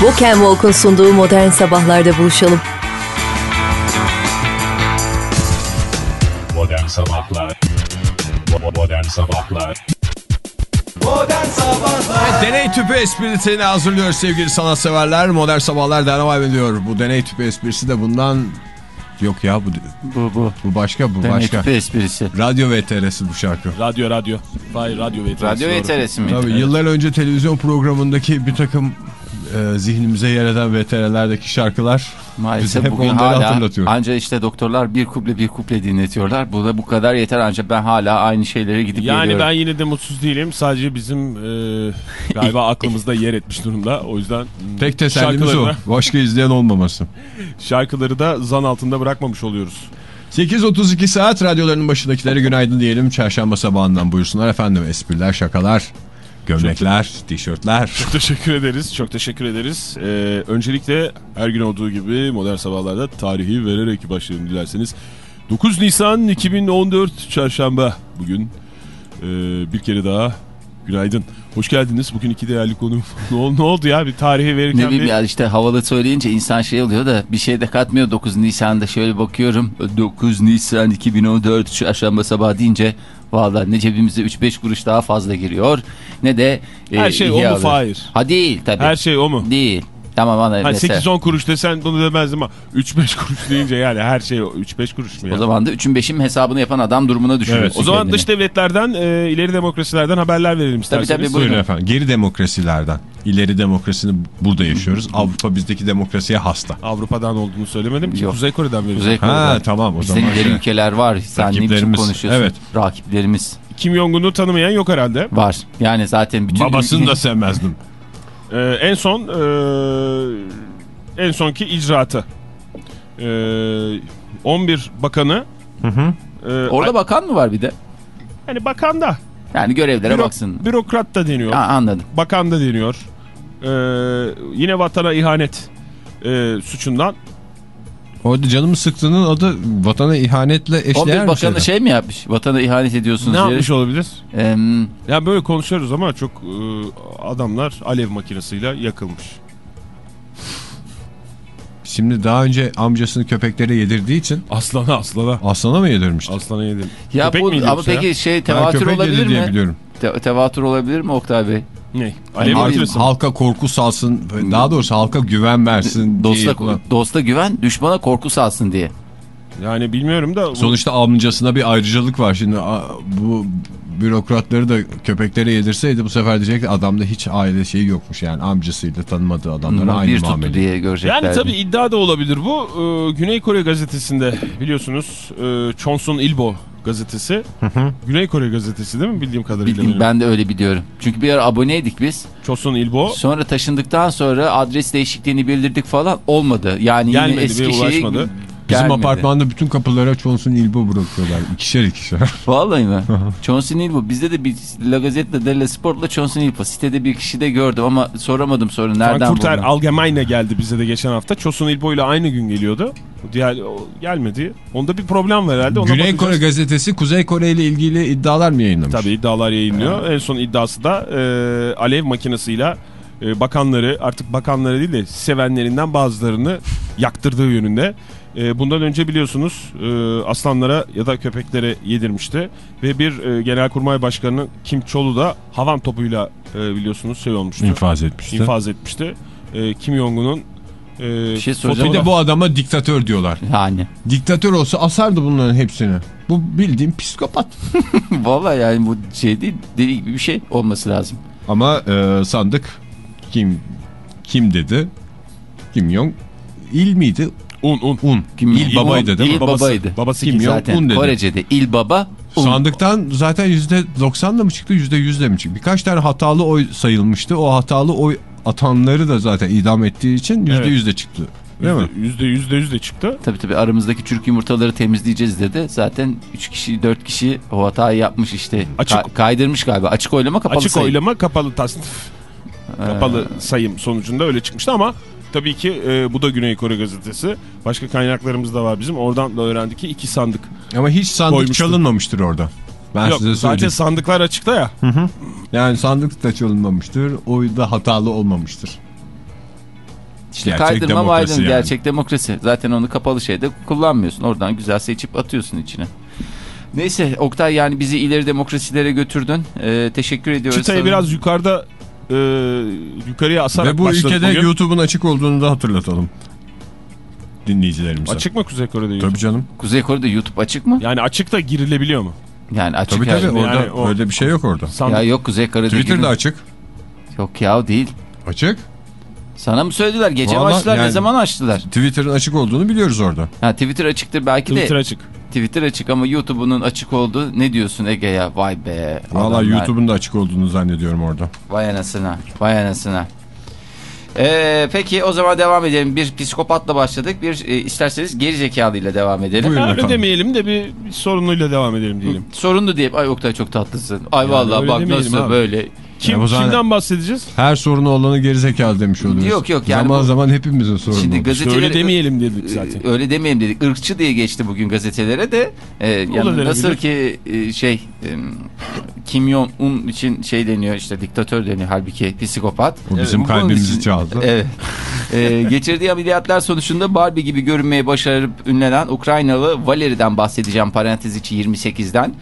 Walk and Walk'un sunduğu Modern Sabahlar'da buluşalım. Modern Sabahlar Modern Sabahlar Deney tüpü esprisini hazırlıyor sevgili sanatseverler. Modern Sabahlar devam ediyor. Bu deney tüpü esprisi de bundan... Yok ya bu, Bu bu. bu başka bu Deney başka. tüpü esprisi. Radyo VTR'si bu şarkı. Radyo radyo. Hayır radyo ve Radyo VTR'si miydi? Tabii yıllar önce televizyon programındaki bir takım e, zihnimize yer eden VTR'lerdeki şarkılar Maalesef bize hep bugün onları hala hatırlatıyor. anca işte doktorlar bir kuple bir kuple dinletiyorlar. Bu da bu kadar yeter ancak ben hala aynı şeylere gidip Yani geliyorum. ben yine de mutsuz değilim. Sadece bizim e, galiba aklımızda yer etmiş durumda. O yüzden Tek tesellimiz o. Başka izleyen olmaması. şarkıları da zan altında bırakmamış oluyoruz. 8.32 saat radyolarının başındakilere günaydın diyelim. Çarşamba sabahından buyursunlar efendim. Espriler, şakalar, gömlekler, tişörtler. Çok teşekkür ederiz. Çok teşekkür ederiz. Ee, öncelikle her gün olduğu gibi modern sabahlarda tarihi vererek başlayalım dilerseniz. 9 Nisan 2014 Çarşamba bugün. Ee, bir kere daha günaydın. Hoş geldiniz. Bugün iki değerli konu. ne, oldu, ne oldu ya? Bir tarihi verirken Ne bileyim bir... ya işte havalı söyleyince insan şey oluyor da bir şey de katmıyor 9 Nisan'da şöyle bakıyorum 9 Nisan 2014 çarşamba sabah deyince Vallahi ne cebimize 3-5 kuruş daha fazla giriyor ne de e, Her şey o mu alıyor. Fahir? Ha değil tabii. Her şey o mu? Değil. Tamam bana Hani mesela. 8-10 kuruş desen bunu demezdim ama 3-5 kuruş deyince yani her şey 3-5 kuruş mu ya? O zaman da 3'ün 5'in hesabını yapan adam durumuna düşürüyorsun o zaman kendini. dış devletlerden, e, ileri demokrasilerden haberler verelim Tabii isterseniz. tabii Buyurun buyurun. efendim. Geri demokrasilerden. İleri demokrasini burada yaşıyoruz. Avrupa bizdeki demokrasiye hasta. Avrupa'dan olduğunu söylemedim ki. Yok. Kuzey Kore'den veriyorum. Kuzey Ha Kore'den. tamam o Bizden zaman. ileri şey. ülkeler var. Sen ne biçim konuşuyorsun? Evet. Rakiplerimiz Kim Jong-un'u tanımayan yok herhalde. var. Yani zaten bütün Babasını da sevmezdim. Ee, en son e, en sonki icraatı. Ee, 11 bakanı e, Orada bakan mı var bir de? hani bakan da Yani görevlere büro- baksın. bürokrat da deniyor. Ha, anladım. Bakan da deniyor. Ee, yine vatana ihanet e, suçundan Orada canımı sıktığının adı vatana ihanetle 11 eşdeğer bir bakanı şey mi yapmış? Vatana ihanet ediyorsunuz ne diye. yapmış olabilir? Em, Ya böyle konuşuyoruz ama çok e, adamlar alev makinesiyle yakılmış. Şimdi daha önce amcasını köpeklere yedirdiği için Aslana aslana. aslana mı yedirmişti? Aslana yedim. ya Köpek bu ama peki şey Ben tevatür köpek olabilir yedi diye mi? biliyorum. Te- tevatür olabilir mi Oktay Bey? Ne? Alev Hani makinesi mi? Halka korku salsın. Daha doğrusu halka güven versin diye. Dosta, yapılan- dosta güven, düşmana korku salsın diye. Yani bilmiyorum da. bu- Sonuçta amcasına bir ayrıcalık var. Şimdi bu bürokratları da köpeklere yedirseydi bu sefer diyecek ki adamda hiç aile şeyi yokmuş. Yani amcasıyla tanımadığı adamlara aynı bir tuttu muamele. diye görecekler. Yani tabii iddia da olabilir bu. Ee, Güney Kore gazetesinde biliyorsunuz e, Chonsun Ilbo gazetesi. Güney Kore gazetesi değil mi bildiğim kadarıyla Bildiğim, benim. ben de öyle biliyorum. Çünkü bir ara aboneydik biz. Chosun Ilbo. Sonra taşındıktan sonra adres değişikliğini bildirdik falan olmadı. Yani Gelmedi yine eski şey ulaşmadı. Bizim gelmedi. apartmanda bütün kapılara Johnson İlbo bırakıyorlar. İkişer ikişer. Vallahi mi? Chonsun İlbo. Bizde de bir La Gazzetta della Sport'la Chonsun İlbo. Sitede bir kişi de gördüm ama soramadım sonra nereden Frankfurter buldun? Allgemeine geldi bize de geçen hafta. Chosun Ilbo ile aynı gün geliyordu. Diğer gelmedi. Onda bir problem var herhalde. Ona Güney Kore bakacağız. gazetesi Kuzey Kore ile ilgili iddialar mı yayınlamış? Tabii iddialar yayınlıyor. En son iddiası da e, alev makinesiyle e, bakanları artık bakanları değil de sevenlerinden bazılarını yaktırdığı yönünde. E, bundan önce biliyorsunuz e, aslanlara ya da köpeklere yedirmişti. Ve bir e, genelkurmay başkanı Kim Cholu da havan topuyla e, biliyorsunuz şey olmuştu. İnfaz etmişti. infaz etmişti. E, Kim Jong-un'un e, Bir şey Bir de bu adama diktatör diyorlar. Yani. Diktatör olsa asardı bunların hepsini. Bu bildiğin psikopat. Vallahi yani bu şey değil. Deli gibi bir şey olması lazım. Ama e, sandık kim kim dedi? Kim Jong il miydi? Un un. Un. Kim il babaydı değil mi? İl Babası- babaydı. babası Kim kim? Jong Zaten Un dedi. Korece'de il baba un. Sandıktan zaten %90'la mı çıktı %100'le mi çıktı? Birkaç tane hatalı oy sayılmıştı. O hatalı oy atanları da zaten idam ettiği için %100'le çıktı. Değil mi? Yüzde yüzde yüz de çıktı. Tabii tabii aramızdaki çürük yumurtaları temizleyeceğiz dedi. Zaten 3 kişi 4 kişi o hatayı yapmış işte. Açık- Ka- kaydırmış galiba. Açık oylama kapalı Açık sayım. oylama kapalı tasnif. Kapalı sayım sonucunda öyle çıkmıştı ama tabii ki e, bu da Güney Kore gazetesi. Başka kaynaklarımız da var bizim. Oradan da öğrendik ki iki sandık. Ama hiç sandık Koymuştu. çalınmamıştır orada. Ben Yok size sadece söyleyeyim. sandıklar açıkta ya. Yani sandık da çalınmamıştır. Oy da hatalı olmamıştır. İşte Gerçek kaydırma demokrasi yani. gerçek demokrasi. Zaten onu kapalı şeyde kullanmıyorsun. Oradan güzel seçip atıyorsun içine. Neyse Oktay yani bizi ileri demokrasilere götürdün. Ee, teşekkür ediyoruz. Çıtayı sana. biraz yukarıda e, yukarıya asarak Ve bu ülkede. YouTube'un açık olduğunu da hatırlatalım. Dinleyicilerimize. Açık mı Kuzey Kore'de YouTube? Tabii canım. Kuzey Kore'de YouTube açık mı? Yani açık da girilebiliyor mu? Yani açık Tabii yani. tabii Yani orada o- öyle bir şey yok orada. Sandım. Ya yok Kuzey Kore'de Twitter'da girin- açık. Yok ya değil. Açık. Sana mı söylediler? Gece mi Vallahi açtılar? Ne yani- zaman açtılar? Twitter'ın açık olduğunu biliyoruz orada. Ha Twitter açıktır belki Twitter de. açık. Twitter açık ama YouTube'unun açık olduğu ne diyorsun Ege ya? Vay be. Valla. YouTube'un da açık olduğunu zannediyorum orada. Vay anasına. Vay anasına. Ee, peki o zaman devam edelim. Bir psikopatla başladık. Bir e, isterseniz geri zekalıyla devam edelim. Buyurun Öyle demeyelim de bir, bir sorunuyla devam edelim diyelim. Sorunlu diye. Ay Oktay çok tatlısın. Ay Yani vallahi bak nasıl abi. böyle. Kim, Ya o zaman- kimden bahsedeceğiz? Her sorunu olanı gerizekalı demiş oluyoruz. Yok, yok, yani Zaman bu- zaman hepimizin sorunu. Şimdi gazeteleri... Öyle demeyelim dedik zaten. Ee, Öyle demeyelim dedik. Irkçı diye geçti bugün gazetelere de. Ee, yani nasıl ki e, şey e, Kim Jong-un için şey deniyor işte diktatör deniyor halbuki psikopat. Bu bizim bunun kalbimizi için- çaldı. Evet. Ee, geçirdiği ameliyatlar sonucunda Barbie gibi görünmeye başarıp ünlenen Ukraynalı Valeri'den bahsedeceğim parantez içi 28'den.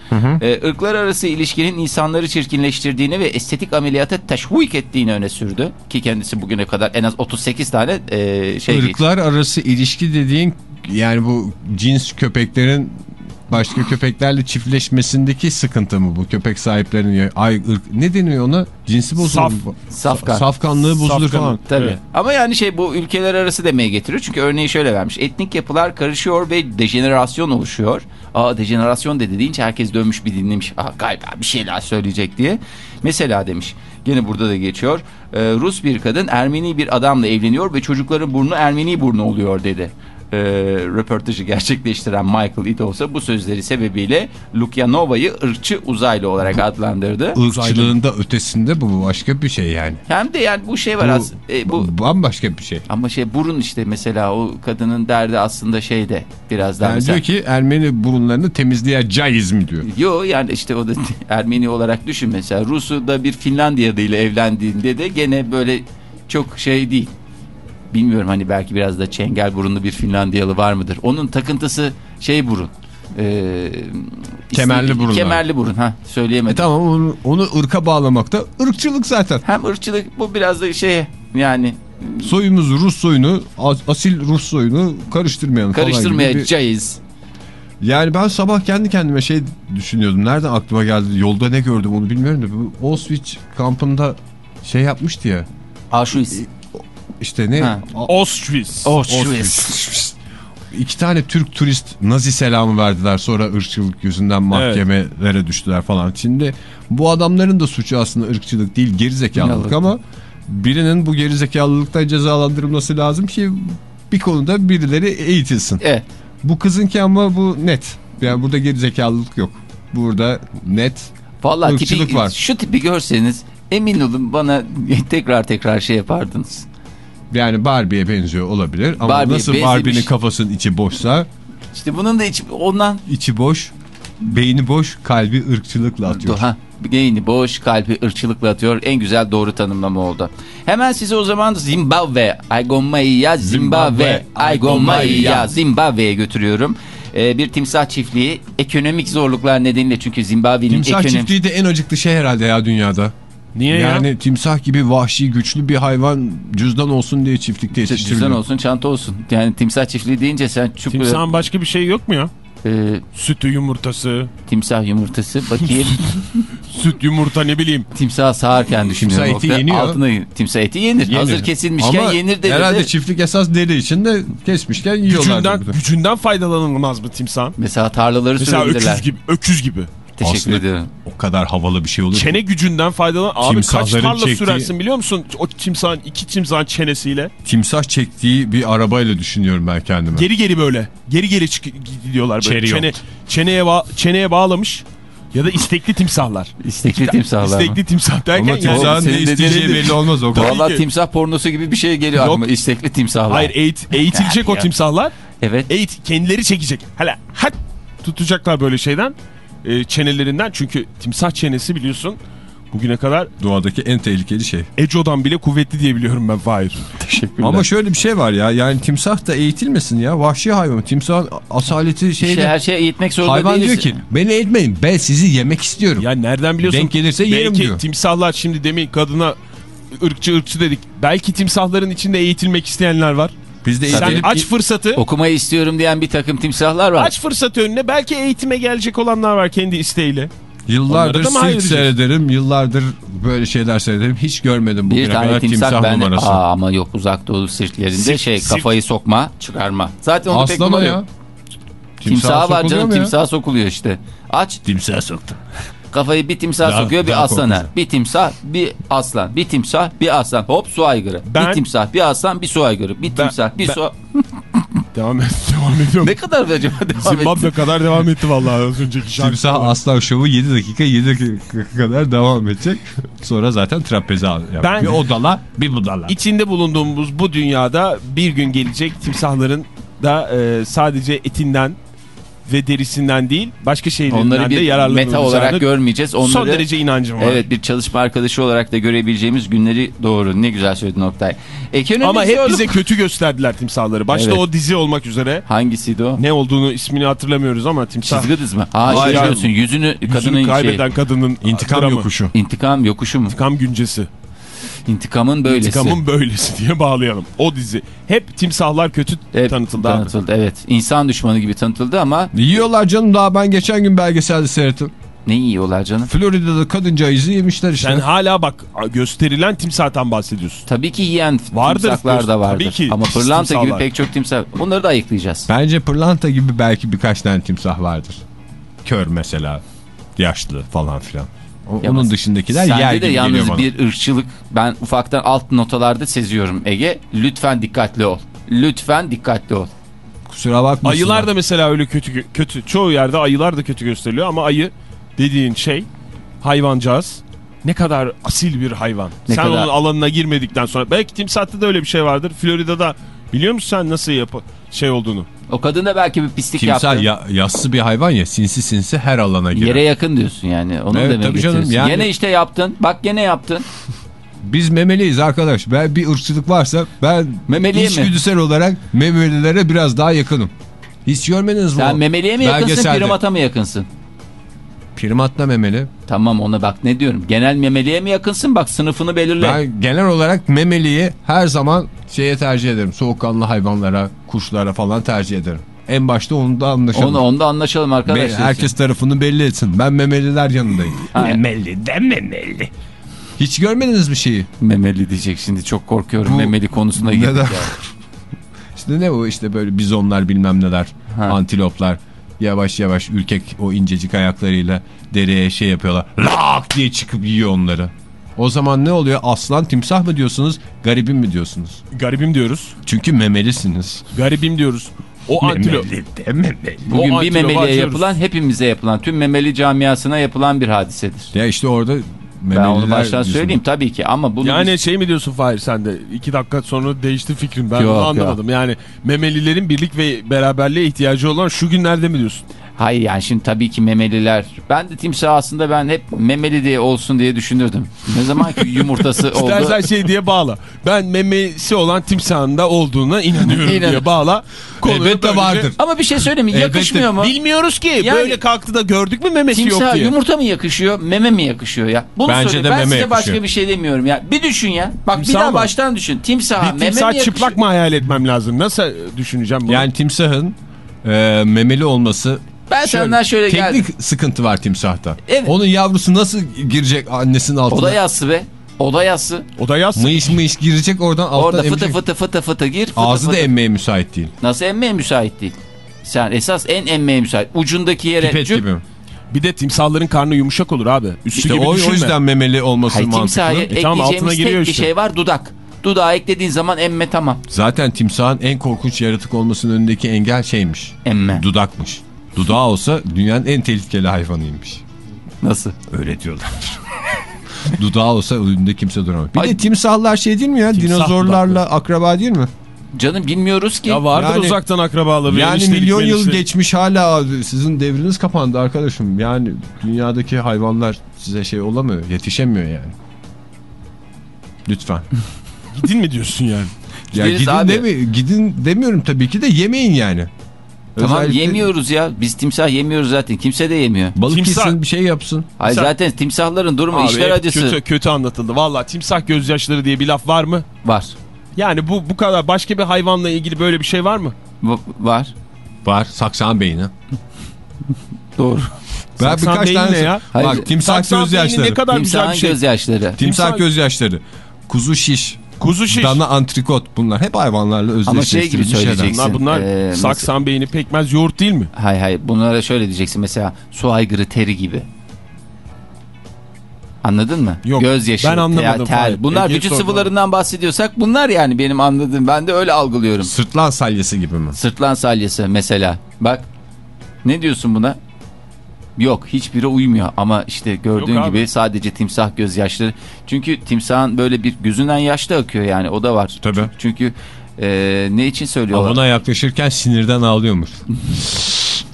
Ee, ırklar arası ilişkinin insanları çirkinleştirdiğini ve estetik ameliyata teşvik ettiğini öne sürdü. Ki kendisi bugüne kadar en az 38 tane e, şey geçti. Irklar arası ilişki dediğin yani bu cins köpeklerin başka köpeklerle çiftleşmesindeki sıkıntı mı bu? Köpek sahiplerinin ay ırk ne deniyor ona? Cinsi bozulur Saf. Safkan. Safkanlığı bozulur Safkanlık. falan. Tabii. Evet. Ama yani şey bu ülkeler arası demeye getiriyor. Çünkü örneği şöyle vermiş. Etnik yapılar karışıyor ve dejenerasyon oluşuyor. Aa dejenerasyon dedi deyince herkes dönmüş bir dinlemiş. Aa galiba bir şeyler söyleyecek diye. Mesela demiş. Gene burada da geçiyor. Ee, Rus bir kadın Ermeni bir adamla evleniyor ve çocukların burnu Ermeni burnu oluyor dedi. Ee, röportajı gerçekleştiren Michael Idolsa bu sözleri sebebiyle Lukyanova'yı ırkçı uzaylı olarak adlandırdı. Irkçılığın da ötesinde bu başka bir şey yani. Hem de yani bu şey var Bu, aslında. bu bambaşka bir şey. ama şey burun işte mesela o kadının derdi aslında şeyde biraz daha Yani mesela. diyor ki Ermeni burunlarını temizleyen caiz mi diyor. Yo yani işte o da Ermeni olarak düşün mesela Rus'u da bir Finlandiyalı ile evlendiğinde de gene böyle çok şey değil. Bilmiyorum hani belki biraz da çengel burunlu bir Finlandiyalı var mıdır? Onun takıntısı şey burun. Ee, Kemerli burunlar. Kemerli burun ha söyleyemedim. E tamam onu, onu ırka bağlamak da ırkçılık zaten. Hem ırkçılık bu biraz da şey yani Soyumuz Rus soyunu, as- asil Rus soyunu karıştırmayalım karıştırmayacağız. Yani ben sabah kendi kendime şey düşünüyordum. Nereden aklıma geldi? Yolda ne gördüm onu bilmiyorum da. Bu Auschwitz kampında şey yapmıştı ya. Auschwitz. İşte ne? Ha. Auschwitz. Auschwitz. İki tane Türk turist Nazi selamı verdiler. Sonra ırkçılık yüzünden mahkemelere düştüler falan. Şimdi bu adamların da suçu aslında ırkçılık değil gerizekalılık ama birinin bu gerizekalılıktan cezalandırılması lazım ki bir konuda birileri eğitilsin. Evet. Bu kızınki ama bu net. Yani burada gerizekalılık yok. Burada net Vallahi Irkçılık tipi, var. şu tipi görseniz emin olun bana tekrar tekrar şey yapardınız. Yani Barbie'ye benziyor olabilir ama Barbie'ye nasıl. Barbie'nin kafasının içi boşsa İşte bunun da içi ondan içi boş, beyni boş, kalbi ırkçılıkla atıyor. Ha, beyni boş, kalbi ırkçılıkla atıyor. En güzel doğru tanımlama oldu. Hemen size o zaman Zimbabwe, Aygomaya, Zimbabwe, Aygomaya, Zimbabwe'ye götürüyorum. Ee, bir timsah çiftliği ekonomik zorluklar nedeniyle çünkü Zimbabwe'nin Timsah ekonomi... çiftliği de en acıklı şey herhalde ya dünyada. Niye yani ya? timsah gibi vahşi güçlü bir hayvan cüzdan olsun diye çiftlikte yetiştiriliyor. Cüzdan olsun, çanta olsun. Yani timsah çiftliği deyince sen çok... Timsahın başka bir şey yok mu ya? Ee, Sütü yumurtası, timsah yumurtası bakayım. süt yumurta ne bileyim. timsah sağarken düşünüyorum. Timsah eti yeniyor. Altına, timsah eti yenir. Yenir. Hazır kesilmişken Ama yenir dedi. herhalde de- çiftlik esas deri için de kesmişken yiyorlar. Gücünden, gücünden faydalanılmaz mı timsahın? Mesela tarlaları Mesela sürebilirler. öküz gibi. Öküz gibi. Teşekkür Aslında- ederim. O kadar havalı bir şey olur. Çene gücünden faydalan. Abi kaç tarla çektiği- sürersin biliyor musun? O timsahın iki timsahın çenesiyle. Timsah çektiği bir arabayla düşünüyorum ben kendime. Geri geri böyle. Geri geri çık gidiyorlar böyle. Chariot. Çene, çeneye, ba- çeneye bağlamış. Ya da istekli timsahlar. İstekli timsahlar mı? İstekli timsah derken Ama timsahın ne isteyeceği belli olmaz o kadar. Valla timsah pornosu gibi bir şey geliyor Yok. aklıma. İstekli timsahlar. Hayır eğit, eğitilecek o timsahlar. Evet. Eğit, kendileri çekecek. Hala hak tutacaklar böyle şeyden. E, çenelerinden. Çünkü timsah çenesi biliyorsun Bugüne kadar Doğadaki en tehlikeli şey. Eco'dan bile kuvvetli diye biliyorum ben Fahir. Ama şöyle bir şey var ya yani timsah da eğitilmesin ya vahşi hayvan. Timsahın asaleti şeyde İşte her şeye eğitmek zorunda hayvan diyor değiliz. ki beni eğitmeyin ben sizi yemek istiyorum. Ya nereden biliyorsun? Denk gelirse yerim Belki diyor. timsahlar şimdi demin kadına ırkçı ırkçı dedik. Belki timsahların içinde eğitilmek isteyenler var. Biz de Sen aç fırsatı. Okumayı istiyorum diyen bir takım timsahlar var. Aç fırsatı önüne. Belki eğitime gelecek olanlar var kendi isteğiyle. Yıllardır sirk seyrederim, yıllardır böyle şeyler seyrederim. Hiç görmedim bugüne bir tane kadar timsah, timsah, ben numarası. Aa, ama yok uzak doğu sirklerinde Sirk- şey sirk- kafayı sokma çıkarma. Zaten onu pek Aslan o kullanıyor. ya. Timsah var canım timsah sokuluyor işte. Aç Timsah soktu. Kafayı bir timsah Daha- sokuyor bir daha aslana. korkunç. Bir timsah bir aslan. Bir timsah bir aslan. Hop su aygırı. Ben- Bir timsah bir aslan bir su aygırı. Bir timsah bir ben- su... Devam et. Devam ediyorum. Ne kadar acaba devam Zimbabwe etti? kadar devam etti vallahi az önceki şarkı. Timsah aslan şovu 7 dakika 7 dakika kadar devam edecek. Sonra zaten trapezi al. Yani Ben- bir odala bir budala. İçinde bulunduğumuz bu dünyada bir gün gelecek timsahların da e, sadece etinden ve derisinden değil başka şeylerinden de yararlanılacağını meta olarak görmeyeceğiz. Onları son derece inancım var. Evet bir çalışma arkadaşı olarak da görebileceğimiz günleri doğru. Ne güzel söyledin Oktay. Ekonomik Ama hep bize kötü gösterdiler timsahları. Başta Evet. o dizi olmak üzere. Hangisiydi o? Ne olduğunu ismini hatırlamıyoruz ama timsah. Çizgi dizi mi? Aa şey diyorsun yüzünü Yüzünü kadının kaybeden şey, kadının İntikam yokuşu. intikam yokuşu mu? İntikam güncesi. İntikamın böylesi. İntikamın böylesi diye bağlayalım. O dizi. Hep timsahlar kötü Hep tanıtıldı. abi. tanıtıldı. Evet. İnsan düşmanı gibi tanıtıldı ama Yiyorlar canım daha ben geçen gün belgeselde seyrettim. ne yiyorlar canım? Florida'da kadıncağızı yemişler işte. Sen hala bak gösterilen timsahtan bahsediyorsun. Tabii ki yiyen Vardır, timsahlar da vardır. tabii ki Ama pırlanta gibi timsahlar. pek çok timsah. Onları da ayıklayacağız. Bence pırlanta gibi belki birkaç tane timsah vardır. Kör mesela. Yaşlı falan filan. O- Ya onun dışındakiler Sende yer de gibi geliyor yalnız bana. bir ırkçılık ben ufaktan alt notalarda seziyorum Ege. Lütfen dikkatli ol. Lütfen dikkatli ol. Kusura bakmasınlar. Ayılar da mesela öyle kötü kötü. Çoğu yerde ayılar da kötü gösteriliyor ama ayı dediğin şey hayvancağız ne kadar asil bir hayvan. Ne sen kadar- onun alanına girmedikten sonra belki timsahta da öyle bir şey vardır. Florida'da biliyor musun sen nasıl yapı şey olduğunu? O kadın da belki bir pislik Timsah yaptı. ya, yassı bir hayvan ya sinsi sinsi her alana girer. Yere yakın diyorsun yani. Onu Evet, canım, getiriyorsun. yani- Gene işte yaptın. Bak gene yaptın. Biz memeliyiz arkadaş. Ben bir ırkçılık varsa ben Memeliye mi? içgüdüsel olarak memelilere biraz daha yakınım. Hiç görmediniz mi? Sen memeliye mi yakınsın primata mı yakınsın? Primatla memeli. Tamam ona bak ne diyorum. Genel memeliye mi yakınsın? Bak sınıfını belirle. Ben genel olarak memeliyi her zaman şeye tercih ederim. Soğukkanlı hayvanlara, kuşlara falan tercih ederim. En başta onu da anlaşalım. Onu onda anlaşalım Be- arkadaşlar. herkes tarafını belli etsin. Ben memeliler yanındayım. Memeli de memeli. Hiç görmediniz bir şeyi. Memeli diyecek şimdi çok korkuyorum Bu- memeli konusuna girdik Neden? İşte ne o işte böyle bizonlar bilmem neler, Ha. antiloplar. Yavaş yavaş ürkek o incecik ayaklarıyla dereye şey yapıyorlar. Lak diye çıkıp yiyor onları. O zaman ne oluyor? Aslan timsah mı diyorsunuz? Garibim mi diyorsunuz? Garibim diyoruz. Çünkü memelisiniz. Garibim diyoruz. O antilop. de memeli. Bugün O bir memeliye açıyoruz. yapılan hepimize yapılan tüm memeli camiasına yapılan bir hadisedir. Ya işte orada Ben onu memeliler baştan yüzünden. söyleyeyim tabii ki ama bunu Yani şey mi diyorsun Fahir sen de? iki dakika sonra değişti fikrin. Ben Yok, onu anlamadım. Yani memelilerin birlik ve beraberliğe ihtiyacı olan şu günlerde mi diyorsun? Hayır yani şimdi tabii ki memeliler. Ben de timsah aslında ben hep memeli diye olsun diye düşünürdüm. Ne zaman ki yumurtası oldu. İstersen şey diye bağla. Ben memesi olan timsahın da olduğuna inanıyorum İnan- diye bağla. Konuyu Elbette böylece- vardır. Ama bir şey söyleyeyim mi? Elbette. Yakışmıyor mu? Bilmiyoruz ki. Yani- Böyle kalktı da gördük mü memesi yok Timsah diye. yumurta mı yakışıyor, meme mi yakışıyor ya? Bunu Bence söyle. de ben meme size başka yakışıyor. bir şey demiyorum ya. Bir düşün ya. Bak Timsah bir daha mı? baştan düşün. Timsah Bir meme mi timsah yakışıyor? çıplak mı hayal etmem lazım? Nasıl düşüneceğim bunu? Yani timsahın e, memeli olması Ben senden şöyle teknik geldim. sıkıntı var timsahta. Evet. Onun yavrusu nasıl girecek annesinin altına? Oda yassı be. Oda yassı. o da yaz. Mıyış mıyış girecek oradan alttan Orada fıtı emecek. fıtı fıtı fıtı gir. Fıtı Ağzı da fıtı. emmeye müsait değil. Nasıl emmeye müsait değil. Sen esas en emmeye müsait. Ucundaki yere Pipet cüp- gibi. Bir de timsahların karnı yumuşak olur abi. Üstü İşte gibi o, o düşünme. yüzden memeli olması Hayır mantıklı. E tamam, altına giriyor tek bir işte. şey var dudak. Dudağı eklediğin zaman emme tamam. Zaten timsahın en korkunç yaratık olmasının önündeki engel şeymiş. Emme. Dudakmış. Dudağı olsa dünyanın en tehlikeli hayvanıymış. Nasıl? Öyle diyorlar. Dudağı olsa önünde kimse duramaz. Bir Ay- de timsahlar şey değil mi ya? Timsah Dinozorlarla akraba değil mi? Canım bilmiyoruz ki. Ya vardır Yani- uzaktan akrabaları. Yani eniştelik, milyon yıl meniştelik. geçmiş hala sizin devriniz kapandı arkadaşım. Yani dünyadaki hayvanlar size şey olamıyor, yetişemiyor yani. Lütfen. Gidin mi diyorsun yani? ya Gideriz gidin abi. demi gidin demiyorum tabii ki de yemeyin yani. Tamam Özellikle yemiyoruz ya. Biz timsah yemiyoruz zaten. Kimse de yemiyor. Balık Timsah- yesin bir şey yapsın. Hayır Timsah- zaten timsahların durumu Abi, işler acısı Kötü, kötü anlatıldı. Valla timsah gözyaşları diye bir laf var mı? var. Yani bu bu kadar başka bir hayvanla ilgili böyle bir şey var mı? Va- var. Var saksan beyni. Doğru. Ben Saksan birkaç beyni tane ne ya? Hayır, Bak timsah Saksan gözyaşları. ne kadar güzel Timsahın bir şey. gözyaşları. Timsah Timsah- gözyaşları. Kuzu şiş. Kuzu şiş. Dana antrikot bunlar hep hayvanlarla Ama şey gibi özdeşleştirilmiş şeyler. söyleyeceksin. Bunlar, bunlar Ee, saksan beyni pekmez yoğurt değil mi? Hay hay bunlara şöyle diyeceksin mesela su aygırı teri gibi. Anladın mı? Yok, Gözyaşı, ben anlamadım, ter. Fahir. Bunlar vücut sıvılarından bahsediyorsak bunlar yani benim anladığım. Ben de öyle algılıyorum. Sırtlan salyası gibi mi? Sırtlan salyası mesela. Bak ne diyorsun buna? Yok hiçbiri uymuyor ama işte gördüğün Yok abi. gibi sadece timsah gözyaşları. Çünkü timsahın böyle bir gözünden yaş da akıyor yani o da var. Tabii. Çünkü e, ne için söylüyorlar? Avına yaklaşırken sinirden ağlıyormuş.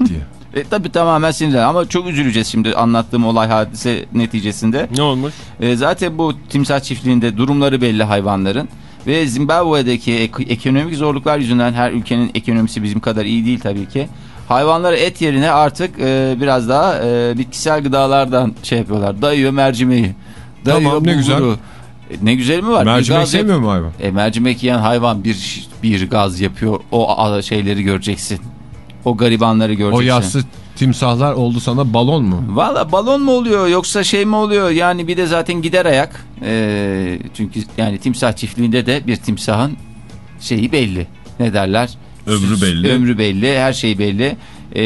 diye. E, tabii tamamen sinirlen ama çok üzüleceğiz şimdi anlattığım olay hadise neticesinde. Ne olmuş? E, zaten bu timsah çiftliğinde durumları belli hayvanların. Ve Zimbabwe'deki ek- ekonomik zorluklar yüzünden her ülkenin ekonomisi bizim kadar iyi değil tabii ki. Hayvanlara et yerine artık e, biraz daha e, bitkisel gıdalardan şey yapıyorlar. Dayıyor mercimeği. Dayıyor Tamam, ne güzel. bulguru. E, ne güzel mi var? Mercimek gaz sevmiyor mu hayvan? E, mercimek yiyen hayvan bir bir gaz yapıyor. O şeyleri göreceksin. O garibanları O göreceksin. yassı timsahlar oldu sana balon mu? Valla balon mu oluyor yoksa şey mi oluyor yani bir de zaten gider ayak Ee, çünkü yani timsah çiftliğinde de bir timsahın şeyi belli ne derler Ömrü belli. ömrü belli her şey belli Ee,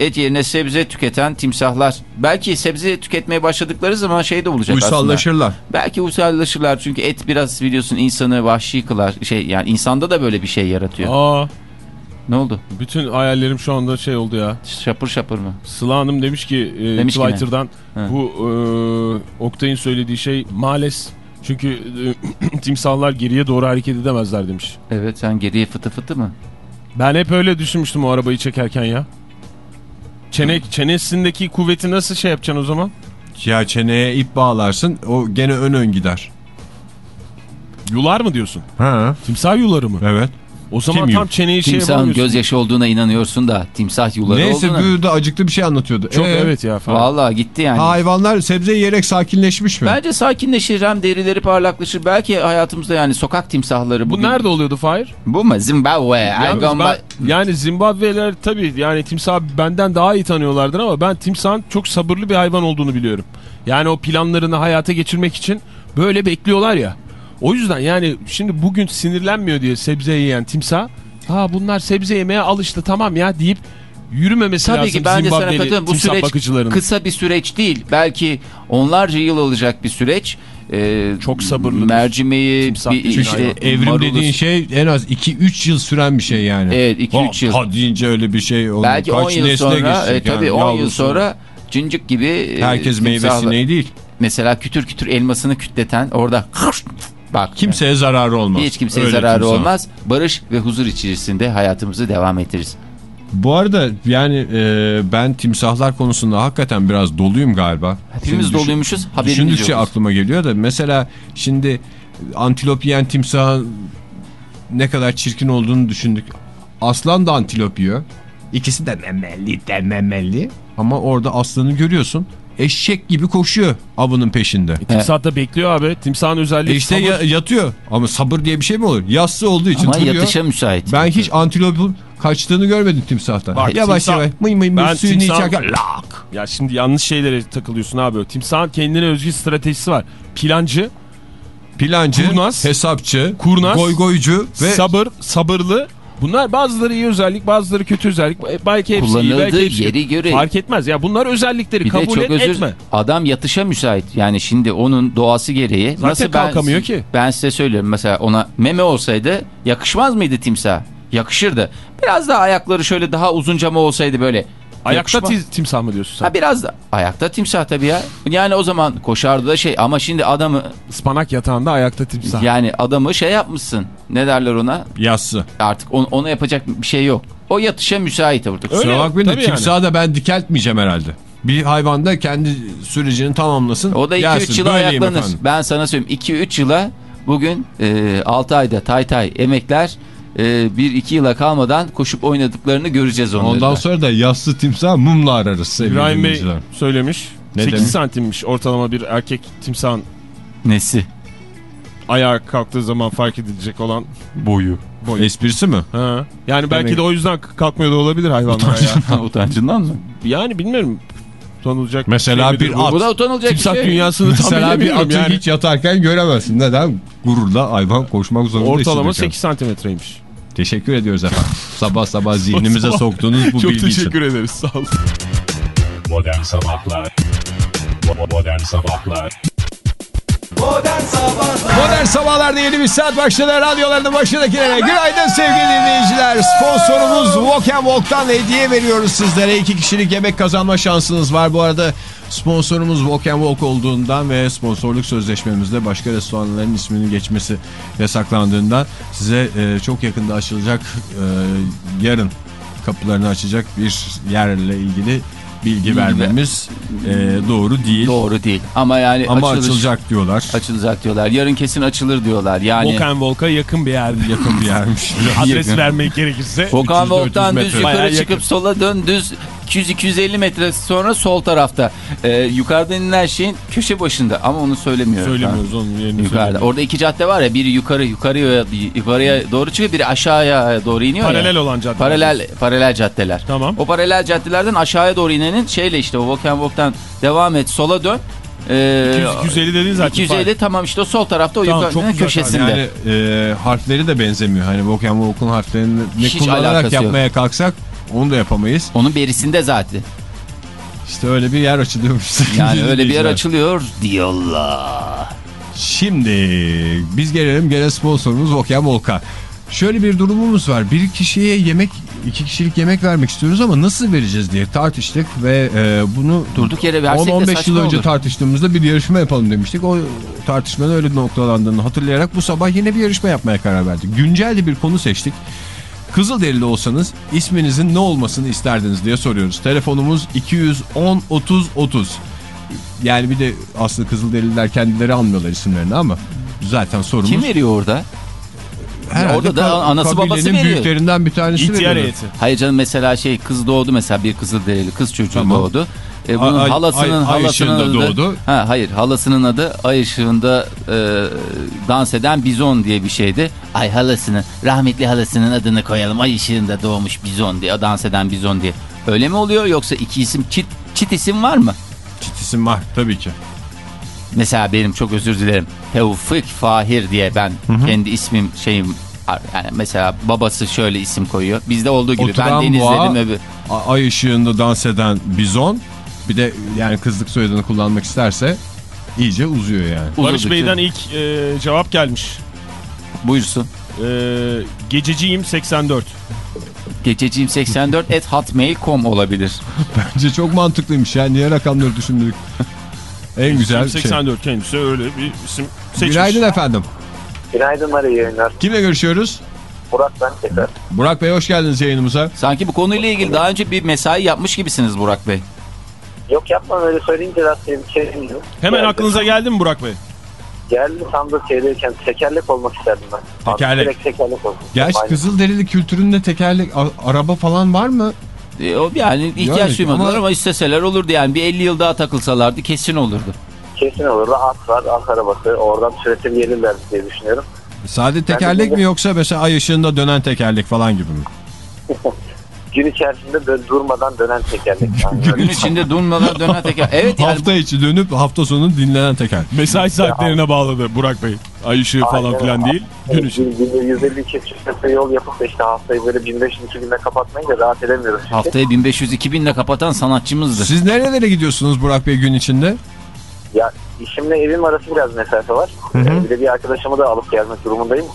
et yerine sebze tüketen timsahlar belki sebze tüketmeye başladıkları zaman şey de olacak aslında Uysallaşırlar. belki uysallaşırlar çünkü et biraz biliyorsun insanı vahşi kılar şey yani insanda da böyle bir şey yaratıyor Aa, ne oldu bütün hayallerim şu anda şey oldu ya. şapır şapır mı Sıla Hanım demiş ki e, Demiş? Twitter'dan bu e, Oktay'ın söylediği şey males. Çünkü e, timsahlar geriye doğru hareket edemezler demiş. evet sen geriye fıtı fıtı mı Ben hep öyle düşünmüştüm o arabayı çekerken ya. Çene, çenesindeki kuvveti nasıl şey yapacaksın o zaman? Ya çeneye ip bağlarsın o gene ön ön gider. Yular mı diyorsun? Ha Timsah yuları mı? evet. O zaman Kim tam çeneyi şey Timsahın gözyaşı olduğuna inanıyorsun da timsah yuları Neyse olduğuna. bu da acıklı bir şey anlatıyordu. Çok Ee, evet ya falan. Vallahi gitti yani. Hayvanlar sebze yiyerek sakinleşmiş mi? Bence sakinleşir hem derileri parlaklaşır. Belki hayatımızda yani sokak timsahları. Bu bugün- nerede oluyordu Fahir? Bu mu? Zimbabwe. Yalnız ben- yani Zimbabwe'ler tabii yani timsah benden daha iyi tanıyorlardır ama ben timsahın çok sabırlı bir hayvan olduğunu biliyorum. Yani o planlarını hayata geçirmek için böyle bekliyorlar ya. O yüzden yani şimdi bugün sinirlenmiyor diye sebze yiyen timsah ha bunlar sebze yemeye alıştı tamam ya deyip yürümemesi Tabii lazım ki sana Zimbabwe'li katılıyorum. Bu süreç bakıcılarının. kısa bir süreç değil. Belki onlarca yıl alacak bir süreç. Ee, Çok sabırlı. Mercimeği, bir, işte. Evrim marulu- dediğin şey en az 2-3 yıl süren bir şey yani. Evet 2-3 yıl. Ha, deyince öyle bir şey olur. Belki Kaç 10 yıl sonra, e, tabii yani, 10 yıl sonra cincik gibi e, Herkes timsahla- meyvesine değil. Mesela kütür kütür elmasını kütleten orada bak Kimseye zararı olmaz. hiç kimseye Öyle zararı timsah. olmaz. Barış ve huzur içerisinde hayatımızı devam ettiririz. Bu arada yani e, ben timsahlar konusunda hakikaten biraz doluyum galiba. Hepimiz Şimdi düşün- doluymuşuz haberimiz Düşündükçe yok. aklıma geliyor da mesela şimdi antilop yiyen timsahın ne kadar çirkin olduğunu düşündük. Aslan da antilop yiyor. İkisi de memelli de memelli. Ama orada aslanı görüyorsun. Eşek gibi koşuyor avının peşinde. Timsah da bekliyor abi. Timsahın özelliği E işte sabır. ya- yatıyor. Ama sabır diye bir şey mi olur? Yassı olduğu için Ama duruyor. yatışa müsait. Ben hiç antilopun kaçtığını görmedim timsahtan. Bak, yavaş timsah- yavaş mıy mıy mıy Ben suyunu timsah- içerken lak. Ya şimdi yanlış şeylere takılıyorsun abi. O Timsahın kendine özgü stratejisi var. Plancı, Plancı, Kurnaz, hesapçı, kurnaz, goygoycu ve sabır, sabırlı. Bunlar bazıları iyi özellik, bazıları kötü özellik. E, Belki hepsi iyi, Kullanıldığı belki hepsi yeri göre. Fark etmez. Ya bunlar özellikleri Bir de kabul çok et özür etme. adam yatışa müsait. Yani şimdi onun doğası gereği Zaten nasıl ben kalkamıyor ki. Ben size söylüyorum mesela ona meme olsaydı yakışmaz mıydı timsah? Yakışırdı. Biraz daha ayakları şöyle daha uzunca mı olsaydı böyle Ayakta Yakışma. timsah mı diyorsun sen? Ha biraz da ayakta timsah tabii ya. Yani o zaman koşardı da şey ama şimdi adamı Ispanak yatağında ayakta timsah. yani adamı şey yapmışsın. Ne derler ona? Yassı. Artık on- ona yapacak bir şey yok. O yatışa müsait artık. Öyle, Kusura bakmayın da tabii yani. timsahı da ben dikeltmeyeceğim herhalde. Bir hayvan da kendi sürecini tamamlasın. O da 2-3 gelsin. yıla ayaklanır. efendim. Ben sana söyleyeyim 2-3 yıla bugün e, 6 ayda tay tay emekler e, 1-2 yıla kalmadan koşup oynadıklarını göreceğiz onları. Ondan da. sonra da yassı timsah mumla ararız İbrahim Bey söylemiş. Ne 8 demiş? santimmiş ortalama bir erkek timsahın Nesi? ayağa kalktığı zaman fark edilecek olan boyu. boyu. Esprisi mi? Ha. Yani belki Demek- de o yüzden kalkmıyor da olabilir hayvanlar ya. Utancından mı? Yani bilmiyorum. Tanılacak Mesela şey bir at. Bu da utanılacak bir Timsah şey. dünyasını tam Mesela bir bilemiyorum atı yani. hiç yatarken göremezsin. Neden? Gururla hayvan koşmak zorunda Ortalama hissediyor 8 santimetreymiş. Teşekkür ediyoruz efendim. sabah sabah zihnimize Sabah. soktuğunuz bu Çok bilgi için. teşekkür ederiz sağ olun. Modern Sabahlar Bo- Modern Sabahlar Modern sabahlarda yeni bir saat başladı. Radyoların başındakilere günaydın sevgili dinleyiciler. Sponsorumuz Walk and Walk'tan hediye veriyoruz sizlere. İki kişilik yemek kazanma şansınız var. Bu arada sponsorumuz Walk and Walk olduğundan ve sponsorluk sözleşmemizde başka restoranların isminin geçmesi yasaklandığından size e, çok yakında açılacak e, yarın kapılarını açacak bir yerle ilgili bilgi vermemiz e, doğru değil. Doğru değil. Ama yani Ama açılış- açılacak diyorlar. Açılacak diyorlar. Yarın kesin açılır diyorlar. Yani Volkan Volk'a yakın bir yerde. Yakın bir yermiş. Adres Yakın. vermek gerekirse. Volkan 300-400 Volk'tan düz yukarı çıkıp yakın. sola dön düz 200-250 metre sonra sol tarafta. Ee, yukarıdan inen şeyin köşe başında ama onu söylemiyor. Söylemiyoruz onun yerini Yukarıda. söylemiyoruz. Orada iki cadde var ya biri yukarı yukarıya yukarıya doğru çıkıyor biri aşağıya doğru iniyor Paralel ya. olan cadde. Paralel paralel caddeler. Tamam. O paralel caddelerden aşağıya doğru inenin şeyle işte o Volkan Volk'tan devam et sola dön. Ee, 200 250 dedin zaten. 250 tamam işte sol tarafta o Tamam, güzel köşesinde. Yani e, harfleri de benzemiyor. Hani Walk and Walk'un harflerini ne Hiç kullanarak alakası yok. yapmaya kalksak onu da yapamayız. Onun berisinde zaten. İşte öyle bir yer açılıyormuş. Yani öyle bir yer açılıyor diyorlar. Şimdi biz gelelim gene sponsorumuz and Walk'a. Şöyle bir durumumuz var. Bir kişiye yemek, iki kişilik yemek vermek istiyoruz ama nasıl vereceğiz diye tartıştık ve e, bunu Durduk yere versek de 10-15 yıl önce olur. tartıştığımızda bir yarışma yapalım demiştik. O tartışmanın öyle noktalandığını hatırlayarak bu sabah yine bir yarışma yapmaya karar verdik. Güncel de bir konu seçtik. Kızılderili olsanız isminizin ne olmasını isterdiniz diye soruyoruz. Telefonumuz 210 30 30. Yani bir de aslında Kızılderililer kendileri almıyorlar isimlerini ama zaten sorumuz. Kim veriyor orada? Herhalde Orada da anası babası veriyor. büyüklerinden bir tanesi İhtiyar veriyor. heyeti. Hayır canım mesela şey kız doğdu mesela bir kızılderili kız çocuğu Tamam. doğdu. E, bunun Ay- halasının ay- ay halasının adı, doğdu. Ha, hayır halasının adı ay ışığında e, dans eden bizon diye bir şeydi. Ay halasını rahmetli halasının adını koyalım ay ışığında doğmuş bizon diye dans eden bizon diye. Öyle mi oluyor yoksa iki isim çit, çit isim var mı? Çit isim var tabii ki. Mesela benim çok özür dilerim. Tevfik Fahir diye ben kendi ismim şeyim yani mesela babası şöyle isim koyuyor. Bizde olduğu gibi ben Oturan Deniz boğa, dedim öbür. Ay ışığında dans eden bizon bir de yani kızlık soyadını kullanmak isterse iyice uzuyor yani. Barış Bey'den ilk e, cevap gelmiş. Buyursun. E, gececiyim 84. Gececiğim 84 at hotmail.com olabilir. Bence çok mantıklıymış ya. Niye rakamları düşündük? en güzel şey. 84 kendisi öyle bir isim seçmiş. Günaydın efendim. Günaydınlar, iyi yayınlar. Kimle görüşüyoruz? Burak ben tekrar. Burak Bey hoş geldiniz yayınımıza. Sanki bu konuyla ilgili daha önce bir mesai yapmış gibisiniz Burak Bey. Yok yapma öyle söyleyince rastgele bir şey değil. Hemen Geldi. aklınıza geldi mi Burak Bey? Geldi tam da şeydeyken tekerlek olmak isterdim ben. Tekerlek. Direkt tekerlek olsun. Gerçi Aynen. Kızılderili kültüründe tekerlek araba falan var mı? E, yani ihtiyaç Yani duymadılar ama- ama... isteseler olurdu yani. Bir 50 yıl daha takılsalardı kesin olurdu. Kesin olurdu. At var, at arabası. Oradan sürekli gelirler diye düşünüyorum. Sade tekerlek mi yoksa mesela ay ışığında dönen tekerlek falan gibi mi? Gün içerisinde dö- durmadan dönen tekerlek. Yani Gün içinde durmadan dönen teker. Evet yani Hafta içi dönüp hafta sonu dinlenen tekerlek. Mesai saatlerine bağladı Burak Bey. Ay ışığı falan Aynen. filan değil. Gün Günde 150 kilometre yol yapıp da işte haftayı böyle 1500-2000'e kapatmayınca rahat edemiyoruz. çünkü. haftaya 1500-2000 ile kapatan sanatçımızdır. Siz nerelere gidiyorsunuz Burak Bey gün içinde? Ya işimle evim arası biraz mesafe var. Ee, Bir de bir arkadaşımı da alıp gelmek durumundayım.